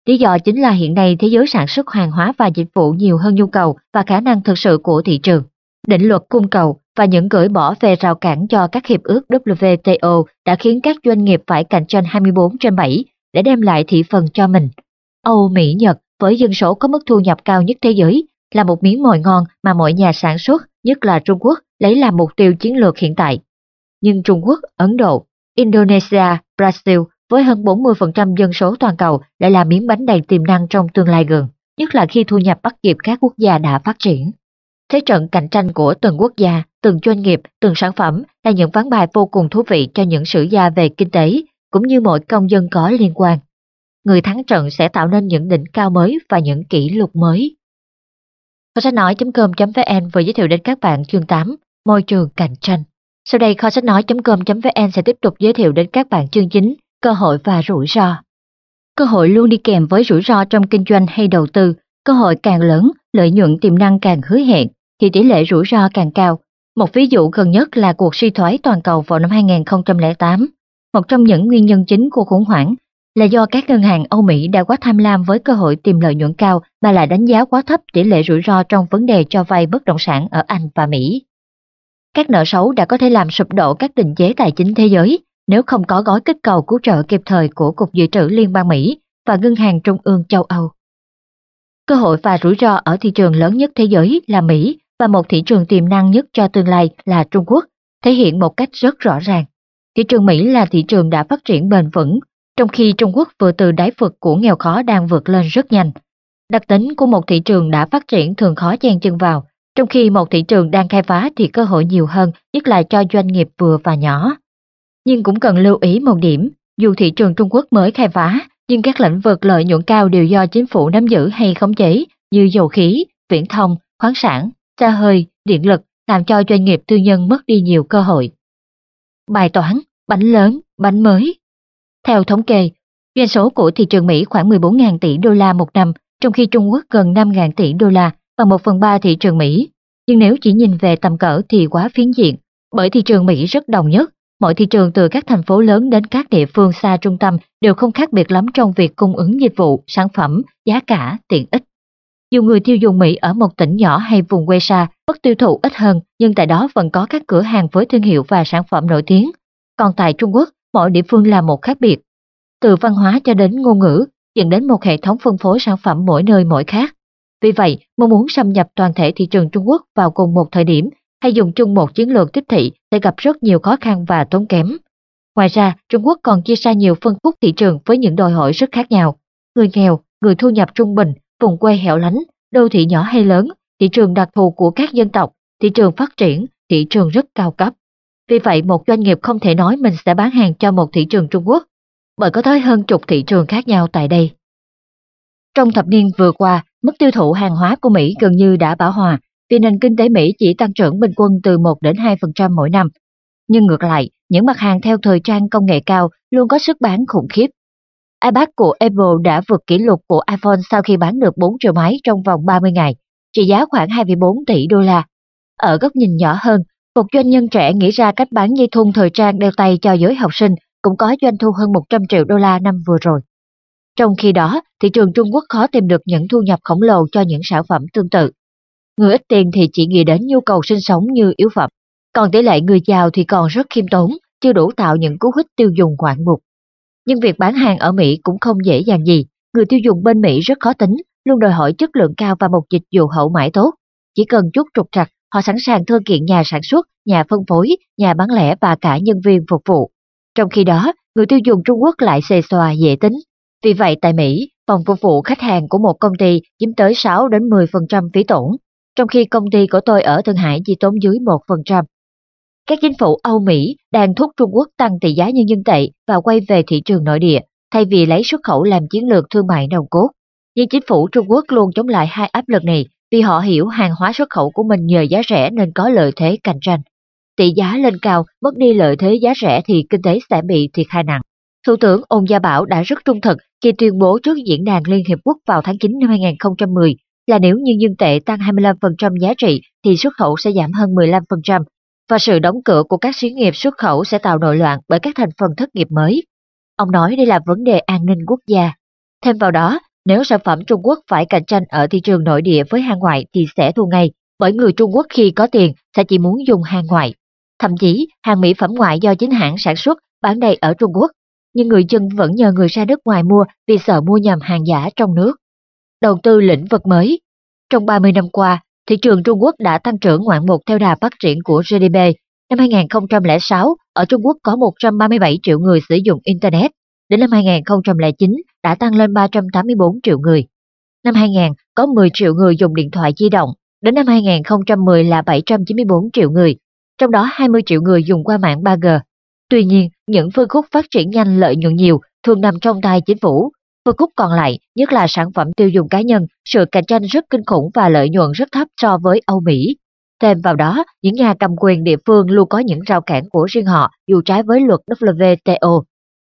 Lý do chính là hiện nay thế giới sản xuất hàng hóa và dịch vụ nhiều hơn nhu cầu và khả năng thực sự của thị trường. Định luật cung cầu và những gửi bỏ về rào cản cho các hiệp ước WTO đã khiến các doanh nghiệp phải cạnh tranh 24 trên 7 để đem lại thị phần cho mình. Âu, Mỹ, Nhật với dân số có mức thu nhập cao nhất thế giới là một miếng mồi ngon mà mọi nhà sản xuất, nhất là Trung Quốc, lấy làm mục tiêu chiến lược hiện tại. Nhưng Trung Quốc, Ấn Độ, Indonesia, Brazil với hơn 40% dân số toàn cầu lại là miếng bánh đầy tiềm năng trong tương lai gần, nhất là khi thu nhập bắt kịp các quốc gia đã phát triển. Thế trận cạnh tranh của từng quốc gia, từng doanh nghiệp, từng sản phẩm là những ván bài vô cùng thú vị cho những sử gia về kinh tế, cũng như mọi công dân có liên quan. Người thắng trận sẽ tạo nên những đỉnh cao mới và những kỷ lục mới. Kho sách nói.com.vn vừa giới thiệu đến các bạn chương 8, môi trường cạnh tranh. Sau đây kho sách nói.com.vn sẽ tiếp tục giới thiệu đến các bạn chương chính, cơ hội và rủi ro. Cơ hội luôn đi kèm với rủi ro trong kinh doanh hay đầu tư, cơ hội càng lớn, lợi nhuận tiềm năng càng hứa hẹn, thì tỷ lệ rủi ro càng cao. Một ví dụ gần nhất là cuộc suy thoái toàn cầu vào năm 2008. Một trong những nguyên nhân chính của khủng hoảng là do các ngân hàng Âu Mỹ đã quá tham lam với cơ hội tìm lợi nhuận cao mà lại đánh giá quá thấp tỷ lệ rủi ro trong vấn đề cho vay bất động sản ở Anh và Mỹ. Các nợ xấu đã có thể làm sụp đổ các định chế tài chính thế giới nếu không có gói kích cầu cứu trợ kịp thời của Cục Dự trữ Liên bang Mỹ và Ngân hàng Trung ương châu Âu. Cơ hội và rủi ro ở thị trường lớn nhất thế giới là Mỹ và một thị trường tiềm năng nhất cho tương lai là Trung Quốc, thể hiện một cách rất rõ ràng. Thị trường Mỹ là thị trường đã phát triển bền vững, trong khi Trung Quốc vừa từ đáy vực của nghèo khó đang vượt lên rất nhanh. Đặc tính của một thị trường đã phát triển thường khó chen chân vào, trong khi một thị trường đang khai phá thì cơ hội nhiều hơn, nhất là cho doanh nghiệp vừa và nhỏ. Nhưng cũng cần lưu ý một điểm, dù thị trường Trung Quốc mới khai phá, nhưng các lĩnh vực lợi nhuận cao đều do chính phủ nắm giữ hay khống chế, như dầu khí, viễn thông, khoáng sản, xe hơi, điện lực, làm cho doanh nghiệp tư nhân mất đi nhiều cơ hội. bài toán, bánh lớn, bánh mới. Theo thống kê, doanh số của thị trường Mỹ khoảng 14.000 tỷ đô la một năm, trong khi Trung Quốc gần 5.000 tỷ đô la, và 1 phần 3 thị trường Mỹ. Nhưng nếu chỉ nhìn về tầm cỡ thì quá phiến diện, bởi thị trường Mỹ rất đồng nhất, mọi thị trường từ các thành phố lớn đến các địa phương xa trung tâm đều không khác biệt lắm trong việc cung ứng dịch vụ, sản phẩm, giá cả, tiện ích. Dù người tiêu dùng Mỹ ở một tỉnh nhỏ hay vùng quê xa, mức tiêu thụ ít hơn, nhưng tại đó vẫn có các cửa hàng với thương hiệu và sản phẩm nổi tiếng. Còn tại Trung Quốc, mỗi địa phương là một khác biệt. Từ văn hóa cho đến ngôn ngữ, dẫn đến một hệ thống phân phối sản phẩm mỗi nơi mỗi khác. Vì vậy, mong muốn xâm nhập toàn thể thị trường Trung Quốc vào cùng một thời điểm hay dùng chung một chiến lược tiếp thị sẽ gặp rất nhiều khó khăn và tốn kém. Ngoài ra, Trung Quốc còn chia ra nhiều phân khúc thị trường với những đòi hỏi rất khác nhau. Người nghèo, người thu nhập trung bình, vùng quê hẻo lánh, đô thị nhỏ hay lớn, thị trường đặc thù của các dân tộc, thị trường phát triển, thị trường rất cao cấp. Vì vậy, một doanh nghiệp không thể nói mình sẽ bán hàng cho một thị trường Trung Quốc, bởi có tới hơn chục thị trường khác nhau tại đây. Trong thập niên vừa qua, mức tiêu thụ hàng hóa của Mỹ gần như đã bão hòa, vì nền kinh tế Mỹ chỉ tăng trưởng bình quân từ 1 đến 2% mỗi năm. Nhưng ngược lại, những mặt hàng theo thời trang công nghệ cao luôn có sức bán khủng khiếp. iPad của Apple đã vượt kỷ lục của iPhone sau khi bán được 4 triệu máy trong vòng 30 ngày, trị giá khoảng 2,4 tỷ đô la. Ở góc nhìn nhỏ hơn, một doanh nhân trẻ nghĩ ra cách bán dây thun thời trang đeo tay cho giới học sinh cũng có doanh thu hơn 100 triệu đô la năm vừa rồi. Trong khi đó, thị trường Trung Quốc khó tìm được những thu nhập khổng lồ cho những sản phẩm tương tự. Người ít tiền thì chỉ nghĩ đến nhu cầu sinh sống như yếu phẩm, còn tỷ lệ người giàu thì còn rất khiêm tốn, chưa đủ tạo những cú hích tiêu dùng ngoạn mục. Nhưng việc bán hàng ở Mỹ cũng không dễ dàng gì, người tiêu dùng bên Mỹ rất khó tính, luôn đòi hỏi chất lượng cao và một dịch vụ hậu mãi tốt. Chỉ cần chút trục trặc, họ sẵn sàng thư kiện nhà sản xuất, nhà phân phối, nhà bán lẻ và cả nhân viên phục vụ. Trong khi đó, người tiêu dùng Trung Quốc lại xề xòa dễ tính. Vì vậy tại Mỹ, phòng phục vụ khách hàng của một công ty chiếm tới 6 đến 10% phí tổn, trong khi công ty của tôi ở Thượng Hải chỉ tốn dưới 1%. Các chính phủ Âu Mỹ đang thúc Trung Quốc tăng tỷ giá nhân dân tệ và quay về thị trường nội địa, thay vì lấy xuất khẩu làm chiến lược thương mại nồng cốt. Nhưng chính phủ Trung Quốc luôn chống lại hai áp lực này vì họ hiểu hàng hóa xuất khẩu của mình nhờ giá rẻ nên có lợi thế cạnh tranh. Tỷ giá lên cao, mất đi lợi thế giá rẻ thì kinh tế sẽ bị thiệt hại nặng. Thủ tướng Ôn Gia Bảo đã rất trung thực khi tuyên bố trước Diễn đàn Liên Hiệp Quốc vào tháng 9 năm 2010 là nếu nhân dân tệ tăng 25% giá trị thì xuất khẩu sẽ giảm hơn 15%, và sự đóng cửa của các xí nghiệp xuất khẩu sẽ tạo nội loạn bởi các thành phần thất nghiệp mới. Ông nói đây là vấn đề an ninh quốc gia. Thêm vào đó, nếu sản phẩm Trung Quốc phải cạnh tranh ở thị trường nội địa với hàng ngoại thì sẽ thua ngay, bởi người Trung Quốc khi có tiền sẽ chỉ muốn dùng hàng ngoại. Thậm chí, hàng mỹ phẩm ngoại do chính hãng sản xuất bán đầy ở Trung Quốc, nhưng người dân vẫn nhờ người ra nước ngoài mua vì sợ mua nhầm hàng giả trong nước. Đầu tư lĩnh vực mới Trong 30 năm qua, thị trường Trung Quốc đã tăng trưởng ngoạn mục theo đà phát triển của GDP. Năm 2006, ở Trung Quốc có 137 triệu người sử dụng Internet, đến năm 2009 đã tăng lên 384 triệu người. Năm 2000 có 10 triệu người dùng điện thoại di động, đến năm 2010 là 794 triệu người, trong đó 20 triệu người dùng qua mạng 3G. Tuy nhiên, những phân khúc phát triển nhanh lợi nhuận nhiều thường nằm trong tay chính phủ. Phân khúc còn lại, nhất là sản phẩm tiêu dùng cá nhân, sự cạnh tranh rất kinh khủng và lợi nhuận rất thấp so với Âu Mỹ. Thêm vào đó, những nhà cầm quyền địa phương luôn có những rào cản của riêng họ dù trái với luật WTO.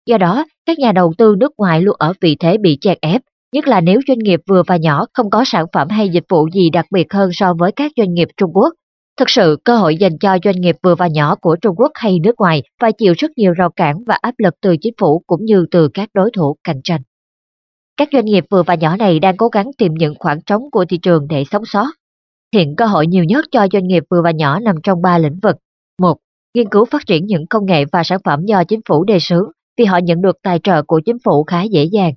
Do đó, các nhà đầu tư nước ngoài luôn ở vị thế bị chèn ép, nhất là nếu doanh nghiệp vừa và nhỏ không có sản phẩm hay dịch vụ gì đặc biệt hơn so với các doanh nghiệp Trung Quốc. Thực sự, cơ hội dành cho doanh nghiệp vừa và nhỏ của Trung Quốc hay nước ngoài phải chịu rất nhiều rào cản và áp lực từ chính phủ cũng như từ các đối thủ cạnh tranh. Các doanh nghiệp vừa và nhỏ này đang cố gắng tìm những khoảng trống của thị trường để sống sót. Hiện cơ hội nhiều nhất cho doanh nghiệp vừa và nhỏ nằm trong ba lĩnh vực. một, Nghiên cứu phát triển những công nghệ và sản phẩm do chính phủ đề xướng vì họ nhận được tài trợ của chính phủ khá dễ dàng.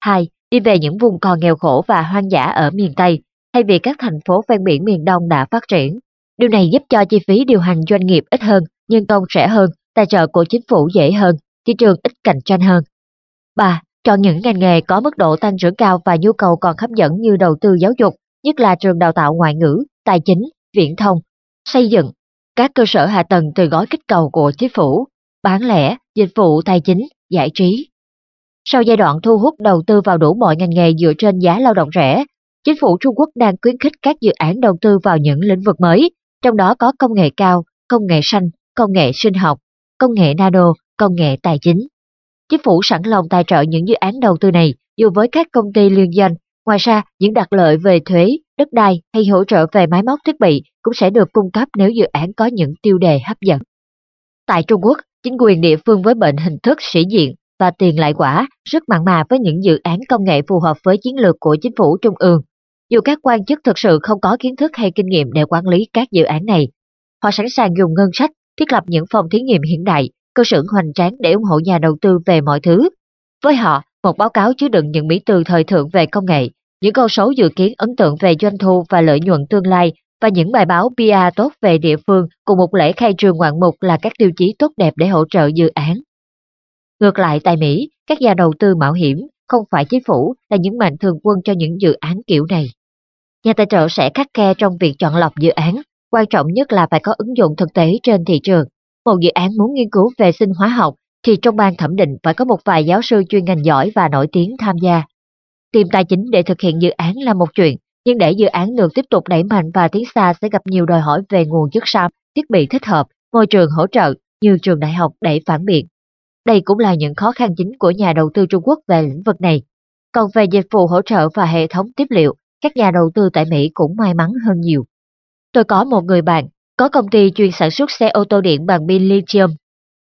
2. Đi về những vùng còn nghèo khổ và hoang dã ở miền Tây, thay vì các thành phố ven biển miền Đông đã phát triển. Điều này giúp cho chi phí điều hành doanh nghiệp ít hơn, nhân công rẻ hơn, tài trợ của chính phủ dễ hơn, thị trường ít cạnh tranh hơn. 3. Chọn những ngành nghề có mức độ tăng trưởng cao và nhu cầu còn hấp dẫn như đầu tư giáo dục, nhất là trường đào tạo ngoại ngữ, tài chính, viễn thông, xây dựng, các cơ sở hạ tầng từ gói kích cầu của chính phủ, bán lẻ, dịch vụ tài chính, giải trí. Sau giai đoạn thu hút đầu tư vào đủ mọi ngành nghề dựa trên giá lao động rẻ, chính phủ Trung Quốc đang khuyến khích các dự án đầu tư vào những lĩnh vực mới, trong đó có công nghệ cao, công nghệ xanh, công nghệ sinh học. công nghệ nano, công nghệ tài chính. Chính phủ sẵn lòng tài trợ những dự án đầu tư này dù với các công ty liên doanh. Ngoài ra, những đặc lợi về thuế, đất đai hay hỗ trợ về máy móc thiết bị cũng sẽ được cung cấp nếu dự án có những tiêu đề hấp dẫn. Tại Trung Quốc, chính quyền địa phương với bệnh hình thức sĩ diện và tiền lại quả rất mặn mà với những dự án công nghệ phù hợp với chiến lược của chính phủ trung ương. Dù các quan chức thực sự không có kiến thức hay kinh nghiệm để quản lý các dự án này, họ sẵn sàng dùng ngân sách thiết lập những phòng thí nghiệm hiện đại, cơ sở hoành tráng để ủng hộ nhà đầu tư về mọi thứ. Với họ, một báo cáo chứa đựng những mỹ từ thời thượng về công nghệ, những con số dự kiến ấn tượng về doanh thu và lợi nhuận tương lai và những bài báo PR tốt về địa phương cùng một lễ khai trường ngoạn mục là các tiêu chí tốt đẹp để hỗ trợ dự án. Ngược lại tại Mỹ, các nhà đầu tư mạo hiểm, không phải chính phủ, là những mạnh thường quân cho những dự án kiểu này. Nhà tài trợ sẽ khắc khe trong việc chọn lọc dự án, quan trọng nhất là phải có ứng dụng thực tế trên thị trường. Một dự án muốn nghiên cứu về sinh hóa học thì trong ban thẩm định phải có một vài giáo sư chuyên ngành giỏi và nổi tiếng tham gia. Tìm tài chính để thực hiện dự án là một chuyện, nhưng để dự án được tiếp tục đẩy mạnh và tiến xa sẽ gặp nhiều đòi hỏi về nguồn chất xám, thiết bị thích hợp, môi trường hỗ trợ như trường đại học để phản biện. Đây cũng là những khó khăn chính của nhà đầu tư Trung Quốc về lĩnh vực này. Còn về dịch vụ hỗ trợ và hệ thống tiếp liệu, các nhà đầu tư tại Mỹ cũng may mắn hơn nhiều. Tôi có một người bạn, có công ty chuyên sản xuất xe ô tô điện bằng pin lithium.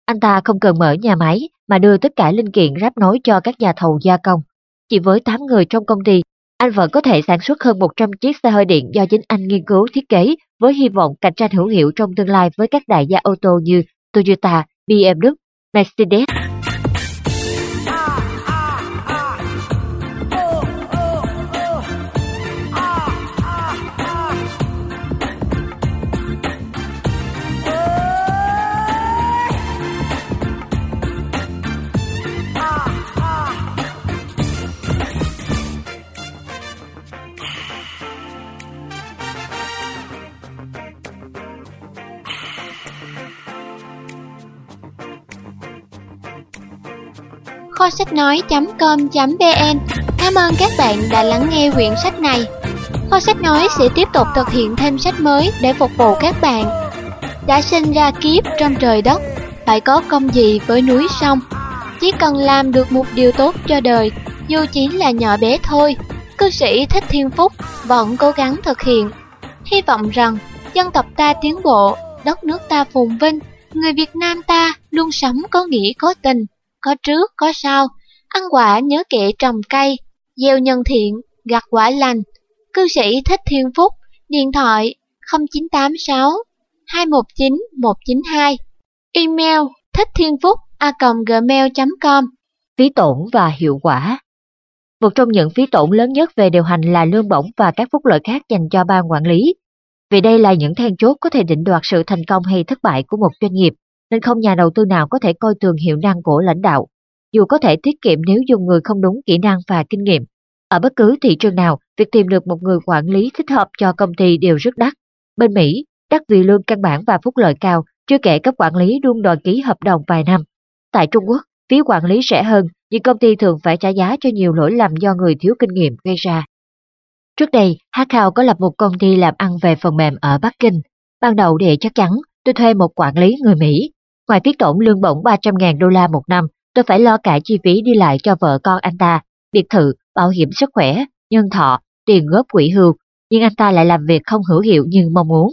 Anh ta không cần mở nhà máy mà đưa tất cả linh kiện ráp nối cho các nhà thầu gia công. Chỉ với 8 người trong công ty, anh vẫn có thể sản xuất hơn 100 chiếc xe hơi điện do chính anh nghiên cứu thiết kế với hy vọng cạnh tranh hữu hiệu trong tương lai với các đại gia ô tô như Toyota, BMW, Mercedes. Kho sách nói.com.vn Cảm ơn các bạn đã lắng nghe quyển sách này. Kho sách nói sẽ tiếp tục thực hiện thêm sách mới để phục vụ các bạn. Đã sinh ra kiếp trong trời đất, phải có công gì với núi sông. Chỉ cần làm được một điều tốt cho đời, dù chỉ là nhỏ bé thôi, cư sĩ Thích Thiên Phúc vẫn cố gắng thực hiện. Hy vọng rằng dân tộc ta tiến bộ, đất nước ta phồn vinh, người Việt Nam ta luôn sống có nghĩa có tình có trước có sau, ăn quả nhớ kệ trồng cây, gieo nhân thiện, gặt quả lành. Cư sĩ Thích Thiên Phúc, điện thoại 0986 219 192, email thích thiên phúc a gmail.com. Phí tổn và hiệu quả Một trong những phí tổn lớn nhất về điều hành là lương bổng và các phúc lợi khác dành cho ban quản lý. Vì đây là những then chốt có thể định đoạt sự thành công hay thất bại của một doanh nghiệp nên không nhà đầu tư nào có thể coi thường hiệu năng của lãnh đạo, dù có thể tiết kiệm nếu dùng người không đúng kỹ năng và kinh nghiệm. Ở bất cứ thị trường nào, việc tìm được một người quản lý thích hợp cho công ty đều rất đắt. Bên Mỹ, đắt vì lương căn bản và phúc lợi cao, chưa kể các quản lý luôn đòi ký hợp đồng vài năm. Tại Trung Quốc, phí quản lý rẻ hơn, nhưng công ty thường phải trả giá cho nhiều lỗi lầm do người thiếu kinh nghiệm gây ra. Trước đây, Hakao có lập một công ty làm ăn về phần mềm ở Bắc Kinh. Ban đầu để chắc chắn, tôi thuê một quản lý người Mỹ, Ngoài phí tổn lương bổng 300.000 đô la một năm, tôi phải lo cả chi phí đi lại cho vợ con anh ta, biệt thự, bảo hiểm sức khỏe, nhân thọ, tiền góp quỹ hưu, nhưng anh ta lại làm việc không hữu hiệu như mong muốn.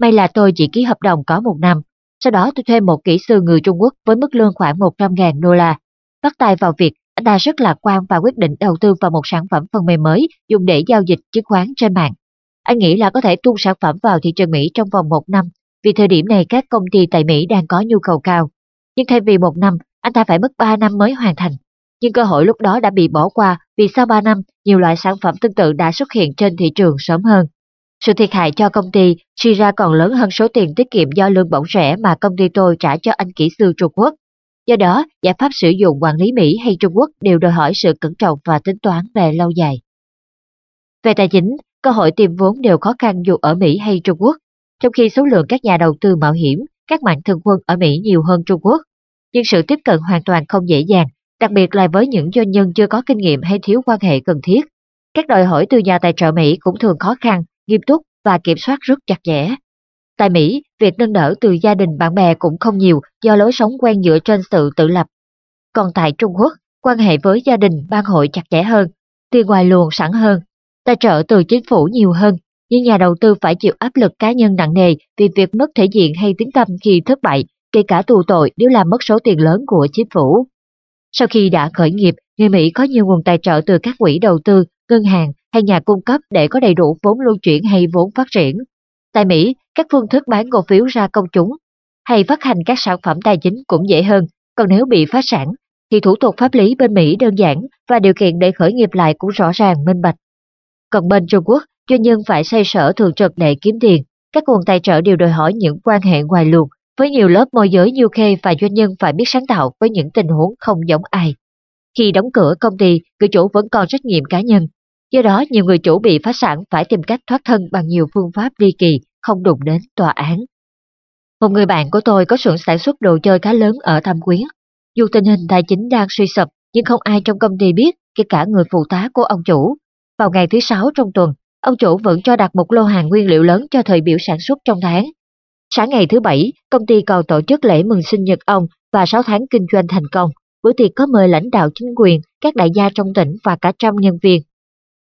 May là tôi chỉ ký hợp đồng có một năm, sau đó tôi thuê một kỹ sư người Trung Quốc với mức lương khoảng 100.000 đô la. Bắt tay vào việc, anh ta rất lạc quan và quyết định đầu tư vào một sản phẩm phần mềm mới dùng để giao dịch chứng khoán trên mạng. Anh nghĩ là có thể tung sản phẩm vào thị trường Mỹ trong vòng một năm vì thời điểm này các công ty tại Mỹ đang có nhu cầu cao. Nhưng thay vì một năm, anh ta phải mất 3 năm mới hoàn thành. Nhưng cơ hội lúc đó đã bị bỏ qua vì sau 3 năm, nhiều loại sản phẩm tương tự đã xuất hiện trên thị trường sớm hơn. Sự thiệt hại cho công ty suy ra còn lớn hơn số tiền tiết kiệm do lương bổng rẻ mà công ty tôi trả cho anh kỹ sư Trung Quốc. Do đó, giải pháp sử dụng quản lý Mỹ hay Trung Quốc đều đòi hỏi sự cẩn trọng và tính toán về lâu dài. Về tài chính, cơ hội tìm vốn đều khó khăn dù ở Mỹ hay Trung Quốc trong khi số lượng các nhà đầu tư mạo hiểm, các mạnh thường quân ở Mỹ nhiều hơn Trung Quốc. Nhưng sự tiếp cận hoàn toàn không dễ dàng, đặc biệt là với những doanh nhân chưa có kinh nghiệm hay thiếu quan hệ cần thiết. Các đòi hỏi từ nhà tài trợ Mỹ cũng thường khó khăn, nghiêm túc và kiểm soát rất chặt chẽ. Tại Mỹ, việc nâng đỡ từ gia đình bạn bè cũng không nhiều do lối sống quen dựa trên sự tự lập. Còn tại Trung Quốc, quan hệ với gia đình, ban hội chặt chẽ hơn, tiền ngoài luồng sẵn hơn, tài trợ từ chính phủ nhiều hơn, nhưng nhà đầu tư phải chịu áp lực cá nhân nặng nề vì việc mất thể diện hay tiếng tâm khi thất bại, kể cả tù tội nếu làm mất số tiền lớn của chính phủ. Sau khi đã khởi nghiệp, người Mỹ có nhiều nguồn tài trợ từ các quỹ đầu tư, ngân hàng hay nhà cung cấp để có đầy đủ vốn lưu chuyển hay vốn phát triển. Tại Mỹ, các phương thức bán cổ phiếu ra công chúng hay phát hành các sản phẩm tài chính cũng dễ hơn, còn nếu bị phá sản thì thủ tục pháp lý bên Mỹ đơn giản và điều kiện để khởi nghiệp lại cũng rõ ràng minh bạch. Còn bên Trung Quốc, doanh nhân phải xoay sở thường trực để kiếm tiền, các nguồn tài trợ đều đòi hỏi những quan hệ ngoài luồng, với nhiều lớp môi giới UK và doanh nhân phải biết sáng tạo với những tình huống không giống ai. Khi đóng cửa công ty, người chủ vẫn còn trách nhiệm cá nhân. Do đó, nhiều người chủ bị phá sản phải tìm cách thoát thân bằng nhiều phương pháp ly kỳ, không đụng đến tòa án. Một người bạn của tôi có xưởng sản xuất đồ chơi khá lớn ở Thâm Quyến. Dù tình hình tài chính đang suy sụp, nhưng không ai trong công ty biết, kể cả người phụ tá của ông chủ. Vào ngày thứ sáu trong tuần, ông chủ vẫn cho đặt một lô hàng nguyên liệu lớn cho thời biểu sản xuất trong tháng. Sáng ngày thứ bảy, công ty còn tổ chức lễ mừng sinh nhật ông và 6 tháng kinh doanh thành công. Bữa tiệc có mời lãnh đạo chính quyền, các đại gia trong tỉnh và cả trăm nhân viên.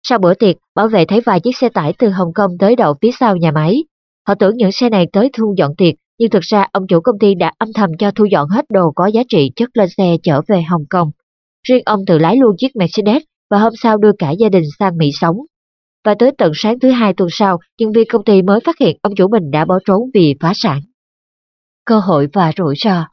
Sau bữa tiệc, bảo vệ thấy vài chiếc xe tải từ Hồng Kông tới đậu phía sau nhà máy. Họ tưởng những xe này tới thu dọn tiệc, nhưng thực ra ông chủ công ty đã âm thầm cho thu dọn hết đồ có giá trị chất lên xe chở về Hồng Kông. Riêng ông tự lái luôn chiếc Mercedes và hôm sau đưa cả gia đình sang Mỹ sống. Và tới tận sáng thứ hai tuần sau, nhân viên công ty mới phát hiện ông chủ mình đã bỏ trốn vì phá sản. Cơ hội và rủi ro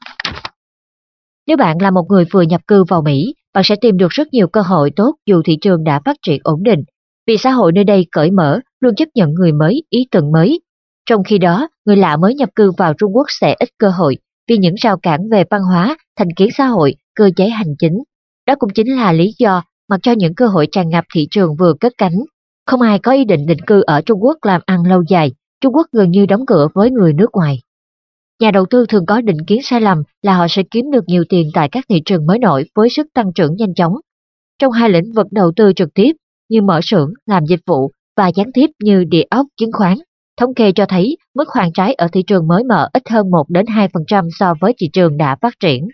Nếu bạn là một người vừa nhập cư vào Mỹ, bạn sẽ tìm được rất nhiều cơ hội tốt dù thị trường đã phát triển ổn định. Vì xã hội nơi đây cởi mở, luôn chấp nhận người mới, ý tưởng mới. Trong khi đó, người lạ mới nhập cư vào Trung Quốc sẽ ít cơ hội vì những rào cản về văn hóa, thành kiến xã hội, cơ chế hành chính. Đó cũng chính là lý do mặc cho những cơ hội tràn ngập thị trường vừa cất cánh. Không ai có ý định định cư ở Trung Quốc làm ăn lâu dài, Trung Quốc gần như đóng cửa với người nước ngoài. Nhà đầu tư thường có định kiến sai lầm là họ sẽ kiếm được nhiều tiền tại các thị trường mới nổi với sức tăng trưởng nhanh chóng. Trong hai lĩnh vực đầu tư trực tiếp như mở xưởng, làm dịch vụ và gián tiếp như địa ốc, chứng khoán, thống kê cho thấy mức hoàn trái ở thị trường mới mở ít hơn 1 đến 2% so với thị trường đã phát triển.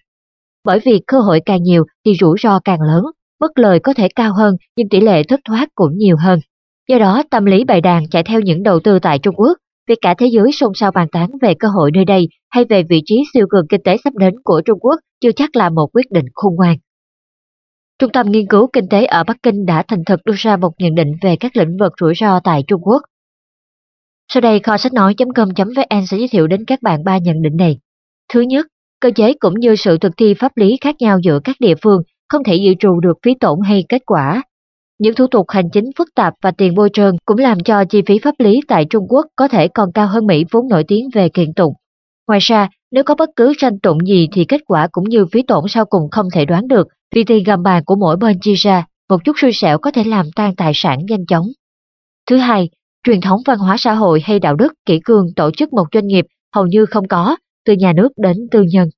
Bởi vì cơ hội càng nhiều thì rủi ro càng lớn, mức lời có thể cao hơn nhưng tỷ lệ thất thoát cũng nhiều hơn. Do đó, tâm lý bày đàn chạy theo những đầu tư tại Trung Quốc, việc cả thế giới xôn xao bàn tán về cơ hội nơi đây hay về vị trí siêu cường kinh tế sắp đến của Trung Quốc chưa chắc là một quyết định khôn ngoan. Trung tâm Nghiên cứu Kinh tế ở Bắc Kinh đã thành thực đưa ra một nhận định về các lĩnh vực rủi ro tại Trung Quốc. Sau đây kho sách nói.com.vn sẽ giới thiệu đến các bạn ba nhận định này. Thứ nhất, cơ chế cũng như sự thực thi pháp lý khác nhau giữa các địa phương không thể dự trù được phí tổn hay kết quả. Những thủ tục hành chính phức tạp và tiền bôi trơn cũng làm cho chi phí pháp lý tại Trung Quốc có thể còn cao hơn Mỹ vốn nổi tiếng về kiện tụng. Ngoài ra, nếu có bất cứ tranh tụng gì thì kết quả cũng như phí tổn sau cùng không thể đoán được vì tiền gầm bàn của mỗi bên chia ra, một chút xui xẻo có thể làm tan tài sản nhanh chóng. Thứ hai, truyền thống văn hóa xã hội hay đạo đức kỹ cương tổ chức một doanh nghiệp hầu như không có, từ nhà nước đến tư nhân.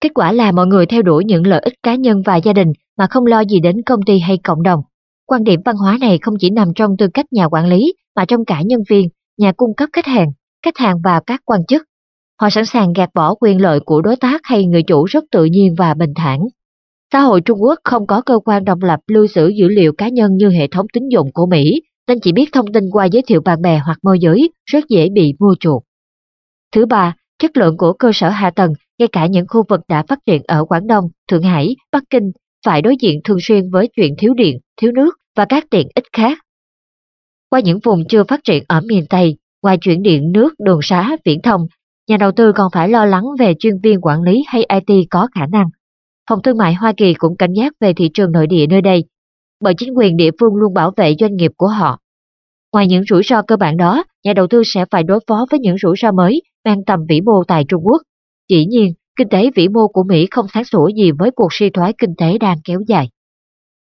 Kết quả là mọi người theo đuổi những lợi ích cá nhân và gia đình mà không lo gì đến công ty hay cộng đồng. Quan điểm văn hóa này không chỉ nằm trong tư cách nhà quản lý mà trong cả nhân viên, nhà cung cấp khách hàng, khách hàng và các quan chức. Họ sẵn sàng gạt bỏ quyền lợi của đối tác hay người chủ rất tự nhiên và bình thản. Xã hội Trung Quốc không có cơ quan độc lập lưu giữ dữ liệu cá nhân như hệ thống tín dụng của Mỹ, nên chỉ biết thông tin qua giới thiệu bạn bè hoặc môi giới rất dễ bị mua chuộc. Thứ ba, chất lượng của cơ sở hạ tầng, ngay cả những khu vực đã phát triển ở Quảng Đông, Thượng Hải, Bắc Kinh, phải đối diện thường xuyên với chuyện thiếu điện, thiếu nước và các tiện ích khác. Qua những vùng chưa phát triển ở miền Tây, ngoài chuyển điện nước, đường xá, viễn thông, nhà đầu tư còn phải lo lắng về chuyên viên quản lý hay IT có khả năng. Phòng thương mại Hoa Kỳ cũng cảnh giác về thị trường nội địa nơi đây, bởi chính quyền địa phương luôn bảo vệ doanh nghiệp của họ. Ngoài những rủi ro cơ bản đó, nhà đầu tư sẽ phải đối phó với những rủi ro mới mang tầm vĩ mô tại Trung Quốc. chỉ nhiên, kinh tế vĩ mô của Mỹ không sáng sủa gì với cuộc suy thoái kinh tế đang kéo dài.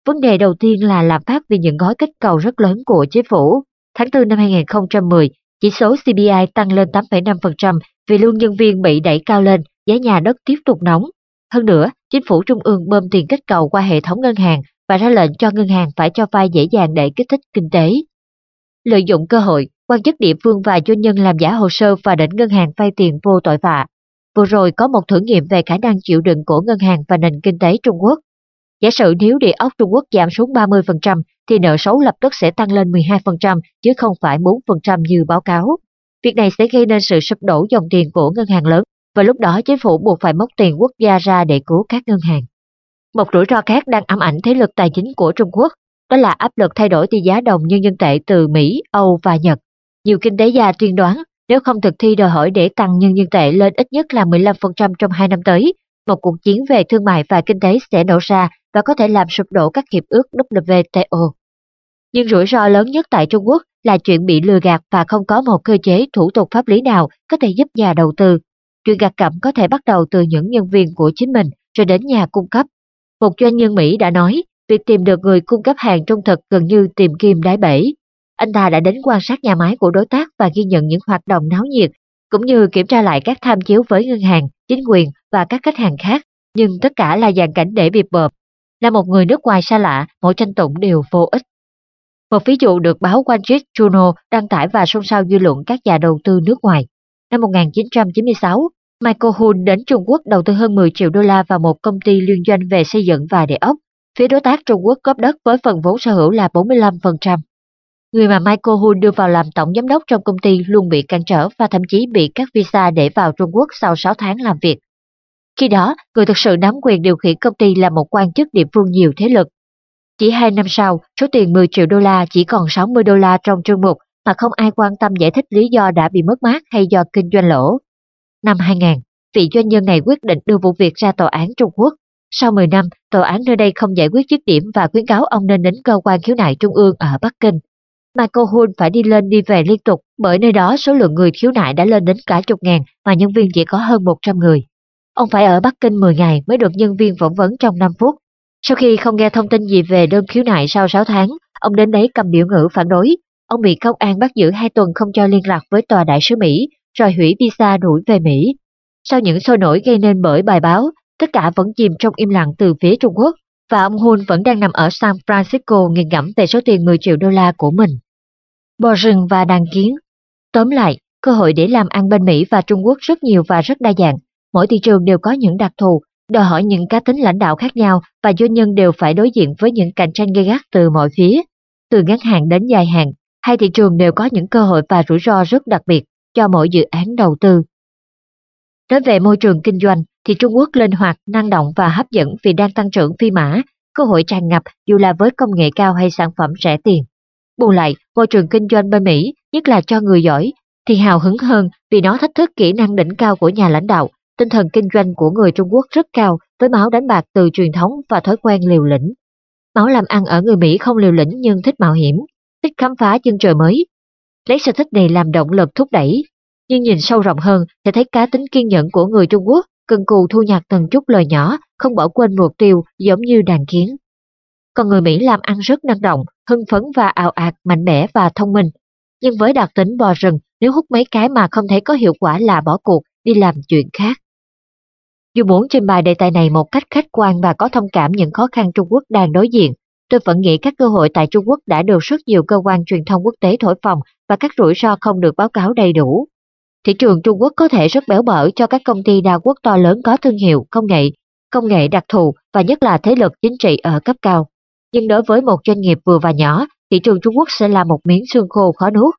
Vấn đề đầu tiên là lạm phát vì những gói kích cầu rất lớn của chính phủ. Tháng 4 năm 2010, chỉ số CPI tăng lên 8,5% vì lương nhân viên bị đẩy cao lên, giá nhà đất tiếp tục nóng. Hơn nữa, chính phủ trung ương bơm tiền kích cầu qua hệ thống ngân hàng và ra lệnh cho ngân hàng phải cho vay dễ dàng để kích thích kinh tế. Lợi dụng cơ hội, quan chức địa phương và doanh nhân làm giả hồ sơ và đến ngân hàng vay tiền vô tội vạ. Vừa rồi có một thử nghiệm về khả năng chịu đựng của ngân hàng và nền kinh tế Trung Quốc. Giả sử nếu địa ốc Trung Quốc giảm xuống 30% thì nợ xấu lập tức sẽ tăng lên 12% chứ không phải 4% như báo cáo. Việc này sẽ gây nên sự sụp đổ dòng tiền của ngân hàng lớn và lúc đó chính phủ buộc phải móc tiền quốc gia ra để cứu các ngân hàng. Một rủi ro khác đang ám ảnh thế lực tài chính của Trung Quốc, đó là áp lực thay đổi tỷ giá đồng nhân dân tệ từ Mỹ, Âu và Nhật. Nhiều kinh tế gia tuyên đoán nếu không thực thi đòi hỏi để tăng nhân dân tệ lên ít nhất là 15% trong hai năm tới, một cuộc chiến về thương mại và kinh tế sẽ nổ ra và có thể làm sụp đổ các hiệp ước WTO. Nhưng rủi ro lớn nhất tại Trung Quốc là chuyện bị lừa gạt và không có một cơ chế thủ tục pháp lý nào có thể giúp nhà đầu tư. Chuyện gạt cẩm có thể bắt đầu từ những nhân viên của chính mình rồi đến nhà cung cấp. Một doanh nhân Mỹ đã nói, việc tìm được người cung cấp hàng trung thực gần như tìm kim đáy bể. Anh ta đã đến quan sát nhà máy của đối tác và ghi nhận những hoạt động náo nhiệt, cũng như kiểm tra lại các tham chiếu với ngân hàng, chính quyền và các khách hàng khác, nhưng tất cả là dàn cảnh để bịp bợp. Là một người nước ngoài xa lạ, mỗi tranh tụng đều vô ích. Một ví dụ được báo Wall Street Journal đăng tải và xôn xao dư luận các nhà đầu tư nước ngoài. Năm 1996, Michael Hun đến Trung Quốc đầu tư hơn 10 triệu đô la vào một công ty liên doanh về xây dựng và địa ốc. Phía đối tác Trung Quốc góp đất với phần vốn sở hữu là 45%. Người mà Michael Hun đưa vào làm tổng giám đốc trong công ty luôn bị cản trở và thậm chí bị các visa để vào Trung Quốc sau 6 tháng làm việc. Khi đó, người thực sự nắm quyền điều khiển công ty là một quan chức địa phương nhiều thế lực. Chỉ hai năm sau, số tiền 10 triệu đô la chỉ còn 60 đô la trong chương mục mà không ai quan tâm giải thích lý do đã bị mất mát hay do kinh doanh lỗ. Năm 2000, vị doanh nhân này quyết định đưa vụ việc ra tòa án Trung Quốc. Sau 10 năm, tòa án nơi đây không giải quyết dứt điểm và khuyến cáo ông nên đến cơ quan khiếu nại trung ương ở Bắc Kinh. Michael Hun phải đi lên đi về liên tục bởi nơi đó số lượng người khiếu nại đã lên đến cả chục ngàn mà nhân viên chỉ có hơn 100 người. Ông phải ở Bắc Kinh 10 ngày mới được nhân viên phỏng vấn trong 5 phút. Sau khi không nghe thông tin gì về đơn khiếu nại sau 6 tháng, ông đến đấy cầm biểu ngữ phản đối. Ông bị công an bắt giữ 2 tuần không cho liên lạc với tòa đại sứ Mỹ, rồi hủy visa đuổi về Mỹ. Sau những sôi nổi gây nên bởi bài báo, tất cả vẫn chìm trong im lặng từ phía Trung Quốc, và ông Hun vẫn đang nằm ở San Francisco nghiền ngẫm về số tiền 10 triệu đô la của mình. Bò rừng và đàn kiến Tóm lại, cơ hội để làm ăn bên Mỹ và Trung Quốc rất nhiều và rất đa dạng. Mỗi thị trường đều có những đặc thù, đòi hỏi những cá tính lãnh đạo khác nhau và doanh nhân đều phải đối diện với những cạnh tranh gay gắt từ mọi phía. Từ ngắn hạn đến dài hạn, hai thị trường đều có những cơ hội và rủi ro rất đặc biệt cho mỗi dự án đầu tư. Nói về môi trường kinh doanh, thì Trung Quốc linh hoạt, năng động và hấp dẫn vì đang tăng trưởng phi mã, cơ hội tràn ngập dù là với công nghệ cao hay sản phẩm rẻ tiền. Bù lại, môi trường kinh doanh bên Mỹ, nhất là cho người giỏi, thì hào hứng hơn vì nó thách thức kỹ năng đỉnh cao của nhà lãnh đạo, tinh thần kinh doanh của người Trung Quốc rất cao với máu đánh bạc từ truyền thống và thói quen liều lĩnh. Máu làm ăn ở người Mỹ không liều lĩnh nhưng thích mạo hiểm, thích khám phá chân trời mới. Lấy sở thích này làm động lực thúc đẩy, nhưng nhìn sâu rộng hơn thì thấy cá tính kiên nhẫn của người Trung Quốc cần cù thu nhặt từng chút lời nhỏ, không bỏ quên mục tiêu giống như đàn kiến. Còn người Mỹ làm ăn rất năng động, hưng phấn và ào ạt, mạnh mẽ và thông minh. Nhưng với đặc tính bò rừng, nếu hút mấy cái mà không thấy có hiệu quả là bỏ cuộc, đi làm chuyện khác. Dù muốn trình bày đề tài này một cách khách quan và có thông cảm những khó khăn Trung Quốc đang đối diện, tôi vẫn nghĩ các cơ hội tại Trung Quốc đã được rất nhiều cơ quan truyền thông quốc tế thổi phồng và các rủi ro không được báo cáo đầy đủ. Thị trường Trung Quốc có thể rất béo bở cho các công ty đa quốc to lớn có thương hiệu, công nghệ, công nghệ đặc thù và nhất là thế lực chính trị ở cấp cao. Nhưng đối với một doanh nghiệp vừa và nhỏ, thị trường Trung Quốc sẽ là một miếng xương khô khó nuốt.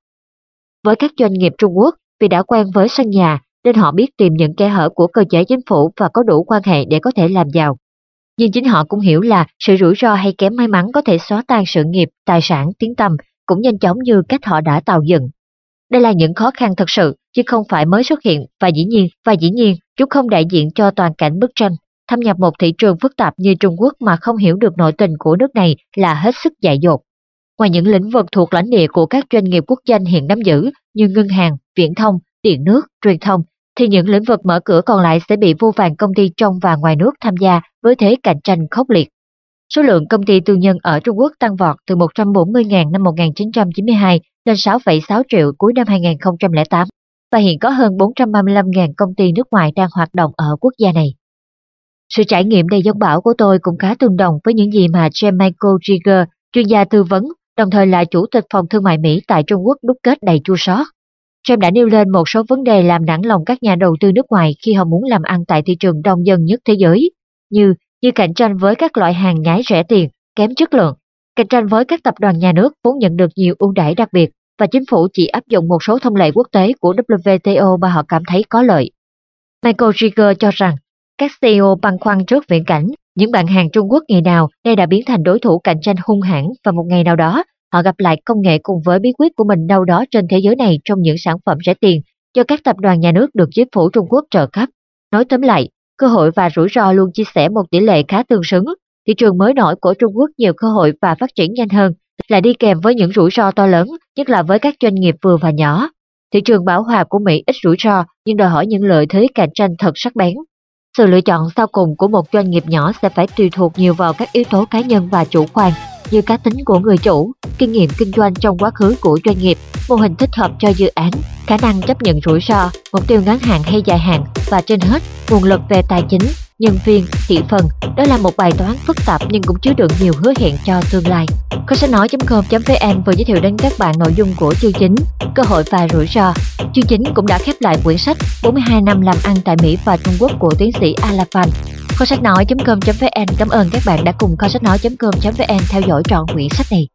Với các doanh nghiệp Trung Quốc, vì đã quen với sân nhà nên họ biết tìm những kẽ hở của cơ chế chính phủ và có đủ quan hệ để có thể làm giàu. Nhưng chính họ cũng hiểu là sự rủi ro hay kém may mắn có thể xóa tan sự nghiệp, tài sản, tiếng tăm cũng nhanh chóng như cách họ đã tạo dựng. Đây là những khó khăn thật sự, chứ không phải mới xuất hiện và dĩ nhiên, và dĩ nhiên, chúng không đại diện cho toàn cảnh bức tranh. Thâm nhập một thị trường phức tạp như Trung Quốc mà không hiểu được nội tình của nước này là hết sức dại dột. Ngoài những lĩnh vực thuộc lãnh địa của các doanh nghiệp quốc doanh hiện nắm giữ như ngân hàng, viễn thông, điện nước, truyền thông, thì những lĩnh vực mở cửa còn lại sẽ bị vô vàng công ty trong và ngoài nước tham gia với thế cạnh tranh khốc liệt. Số lượng công ty tư nhân ở Trung Quốc tăng vọt từ 140.000 năm 1992 lên 6,6 triệu cuối năm 2008 và hiện có hơn 435.000 công ty nước ngoài đang hoạt động ở quốc gia này. Sự trải nghiệm đầy giống bão của tôi cũng khá tương đồng với những gì mà James Michael Jigger, chuyên gia tư vấn, đồng thời là chủ tịch phòng thương mại Mỹ tại Trung Quốc đúc kết đầy chua xót. Trump đã nêu lên một số vấn đề làm nản lòng các nhà đầu tư nước ngoài khi họ muốn làm ăn tại thị trường đông dân nhất thế giới, như như cạnh tranh với các loại hàng nhái rẻ tiền, kém chất lượng, cạnh tranh với các tập đoàn nhà nước vốn nhận được nhiều ưu đãi đặc biệt và chính phủ chỉ áp dụng một số thông lệ quốc tế của WTO mà họ cảm thấy có lợi. Michael Rieger cho rằng các CEO băn khoăn trước viễn cảnh những bạn hàng Trung Quốc ngày nào đây đã biến thành đối thủ cạnh tranh hung hãn và một ngày nào đó họ gặp lại công nghệ cùng với bí quyết của mình đâu đó trên thế giới này trong những sản phẩm rẻ tiền cho các tập đoàn nhà nước được chính phủ Trung Quốc trợ cấp. Nói tóm lại, cơ hội và rủi ro luôn chia sẻ một tỷ lệ khá tương xứng. Thị trường mới nổi của Trung Quốc nhiều cơ hội và phát triển nhanh hơn, là đi kèm với những rủi ro to lớn, nhất là với các doanh nghiệp vừa và nhỏ. Thị trường bảo hòa của Mỹ ít rủi ro nhưng đòi hỏi những lợi thế cạnh tranh thật sắc bén. Sự lựa chọn sau cùng của một doanh nghiệp nhỏ sẽ phải tùy thuộc nhiều vào các yếu tố cá nhân và chủ quan như cá tính của người chủ, kinh nghiệm kinh doanh trong quá khứ của doanh nghiệp, mô hình thích hợp cho dự án, khả năng chấp nhận rủi ro, mục tiêu ngắn hạn hay dài hạn và trên hết, nguồn lực về tài chính, nhân viên, thị phần. Đó là một bài toán phức tạp nhưng cũng chứa đựng nhiều hứa hẹn cho tương lai. Kho sách nói.com.vn vừa giới thiệu đến các bạn nội dung của chương chính, cơ hội và rủi ro. Chương chính cũng đã khép lại quyển sách 42 năm làm ăn tại Mỹ và Trung Quốc của tiến sĩ Alafan. Kho sách nói.com.vn cảm ơn các bạn đã cùng kho sách nói.com.vn theo dõi trọn quyển sách này.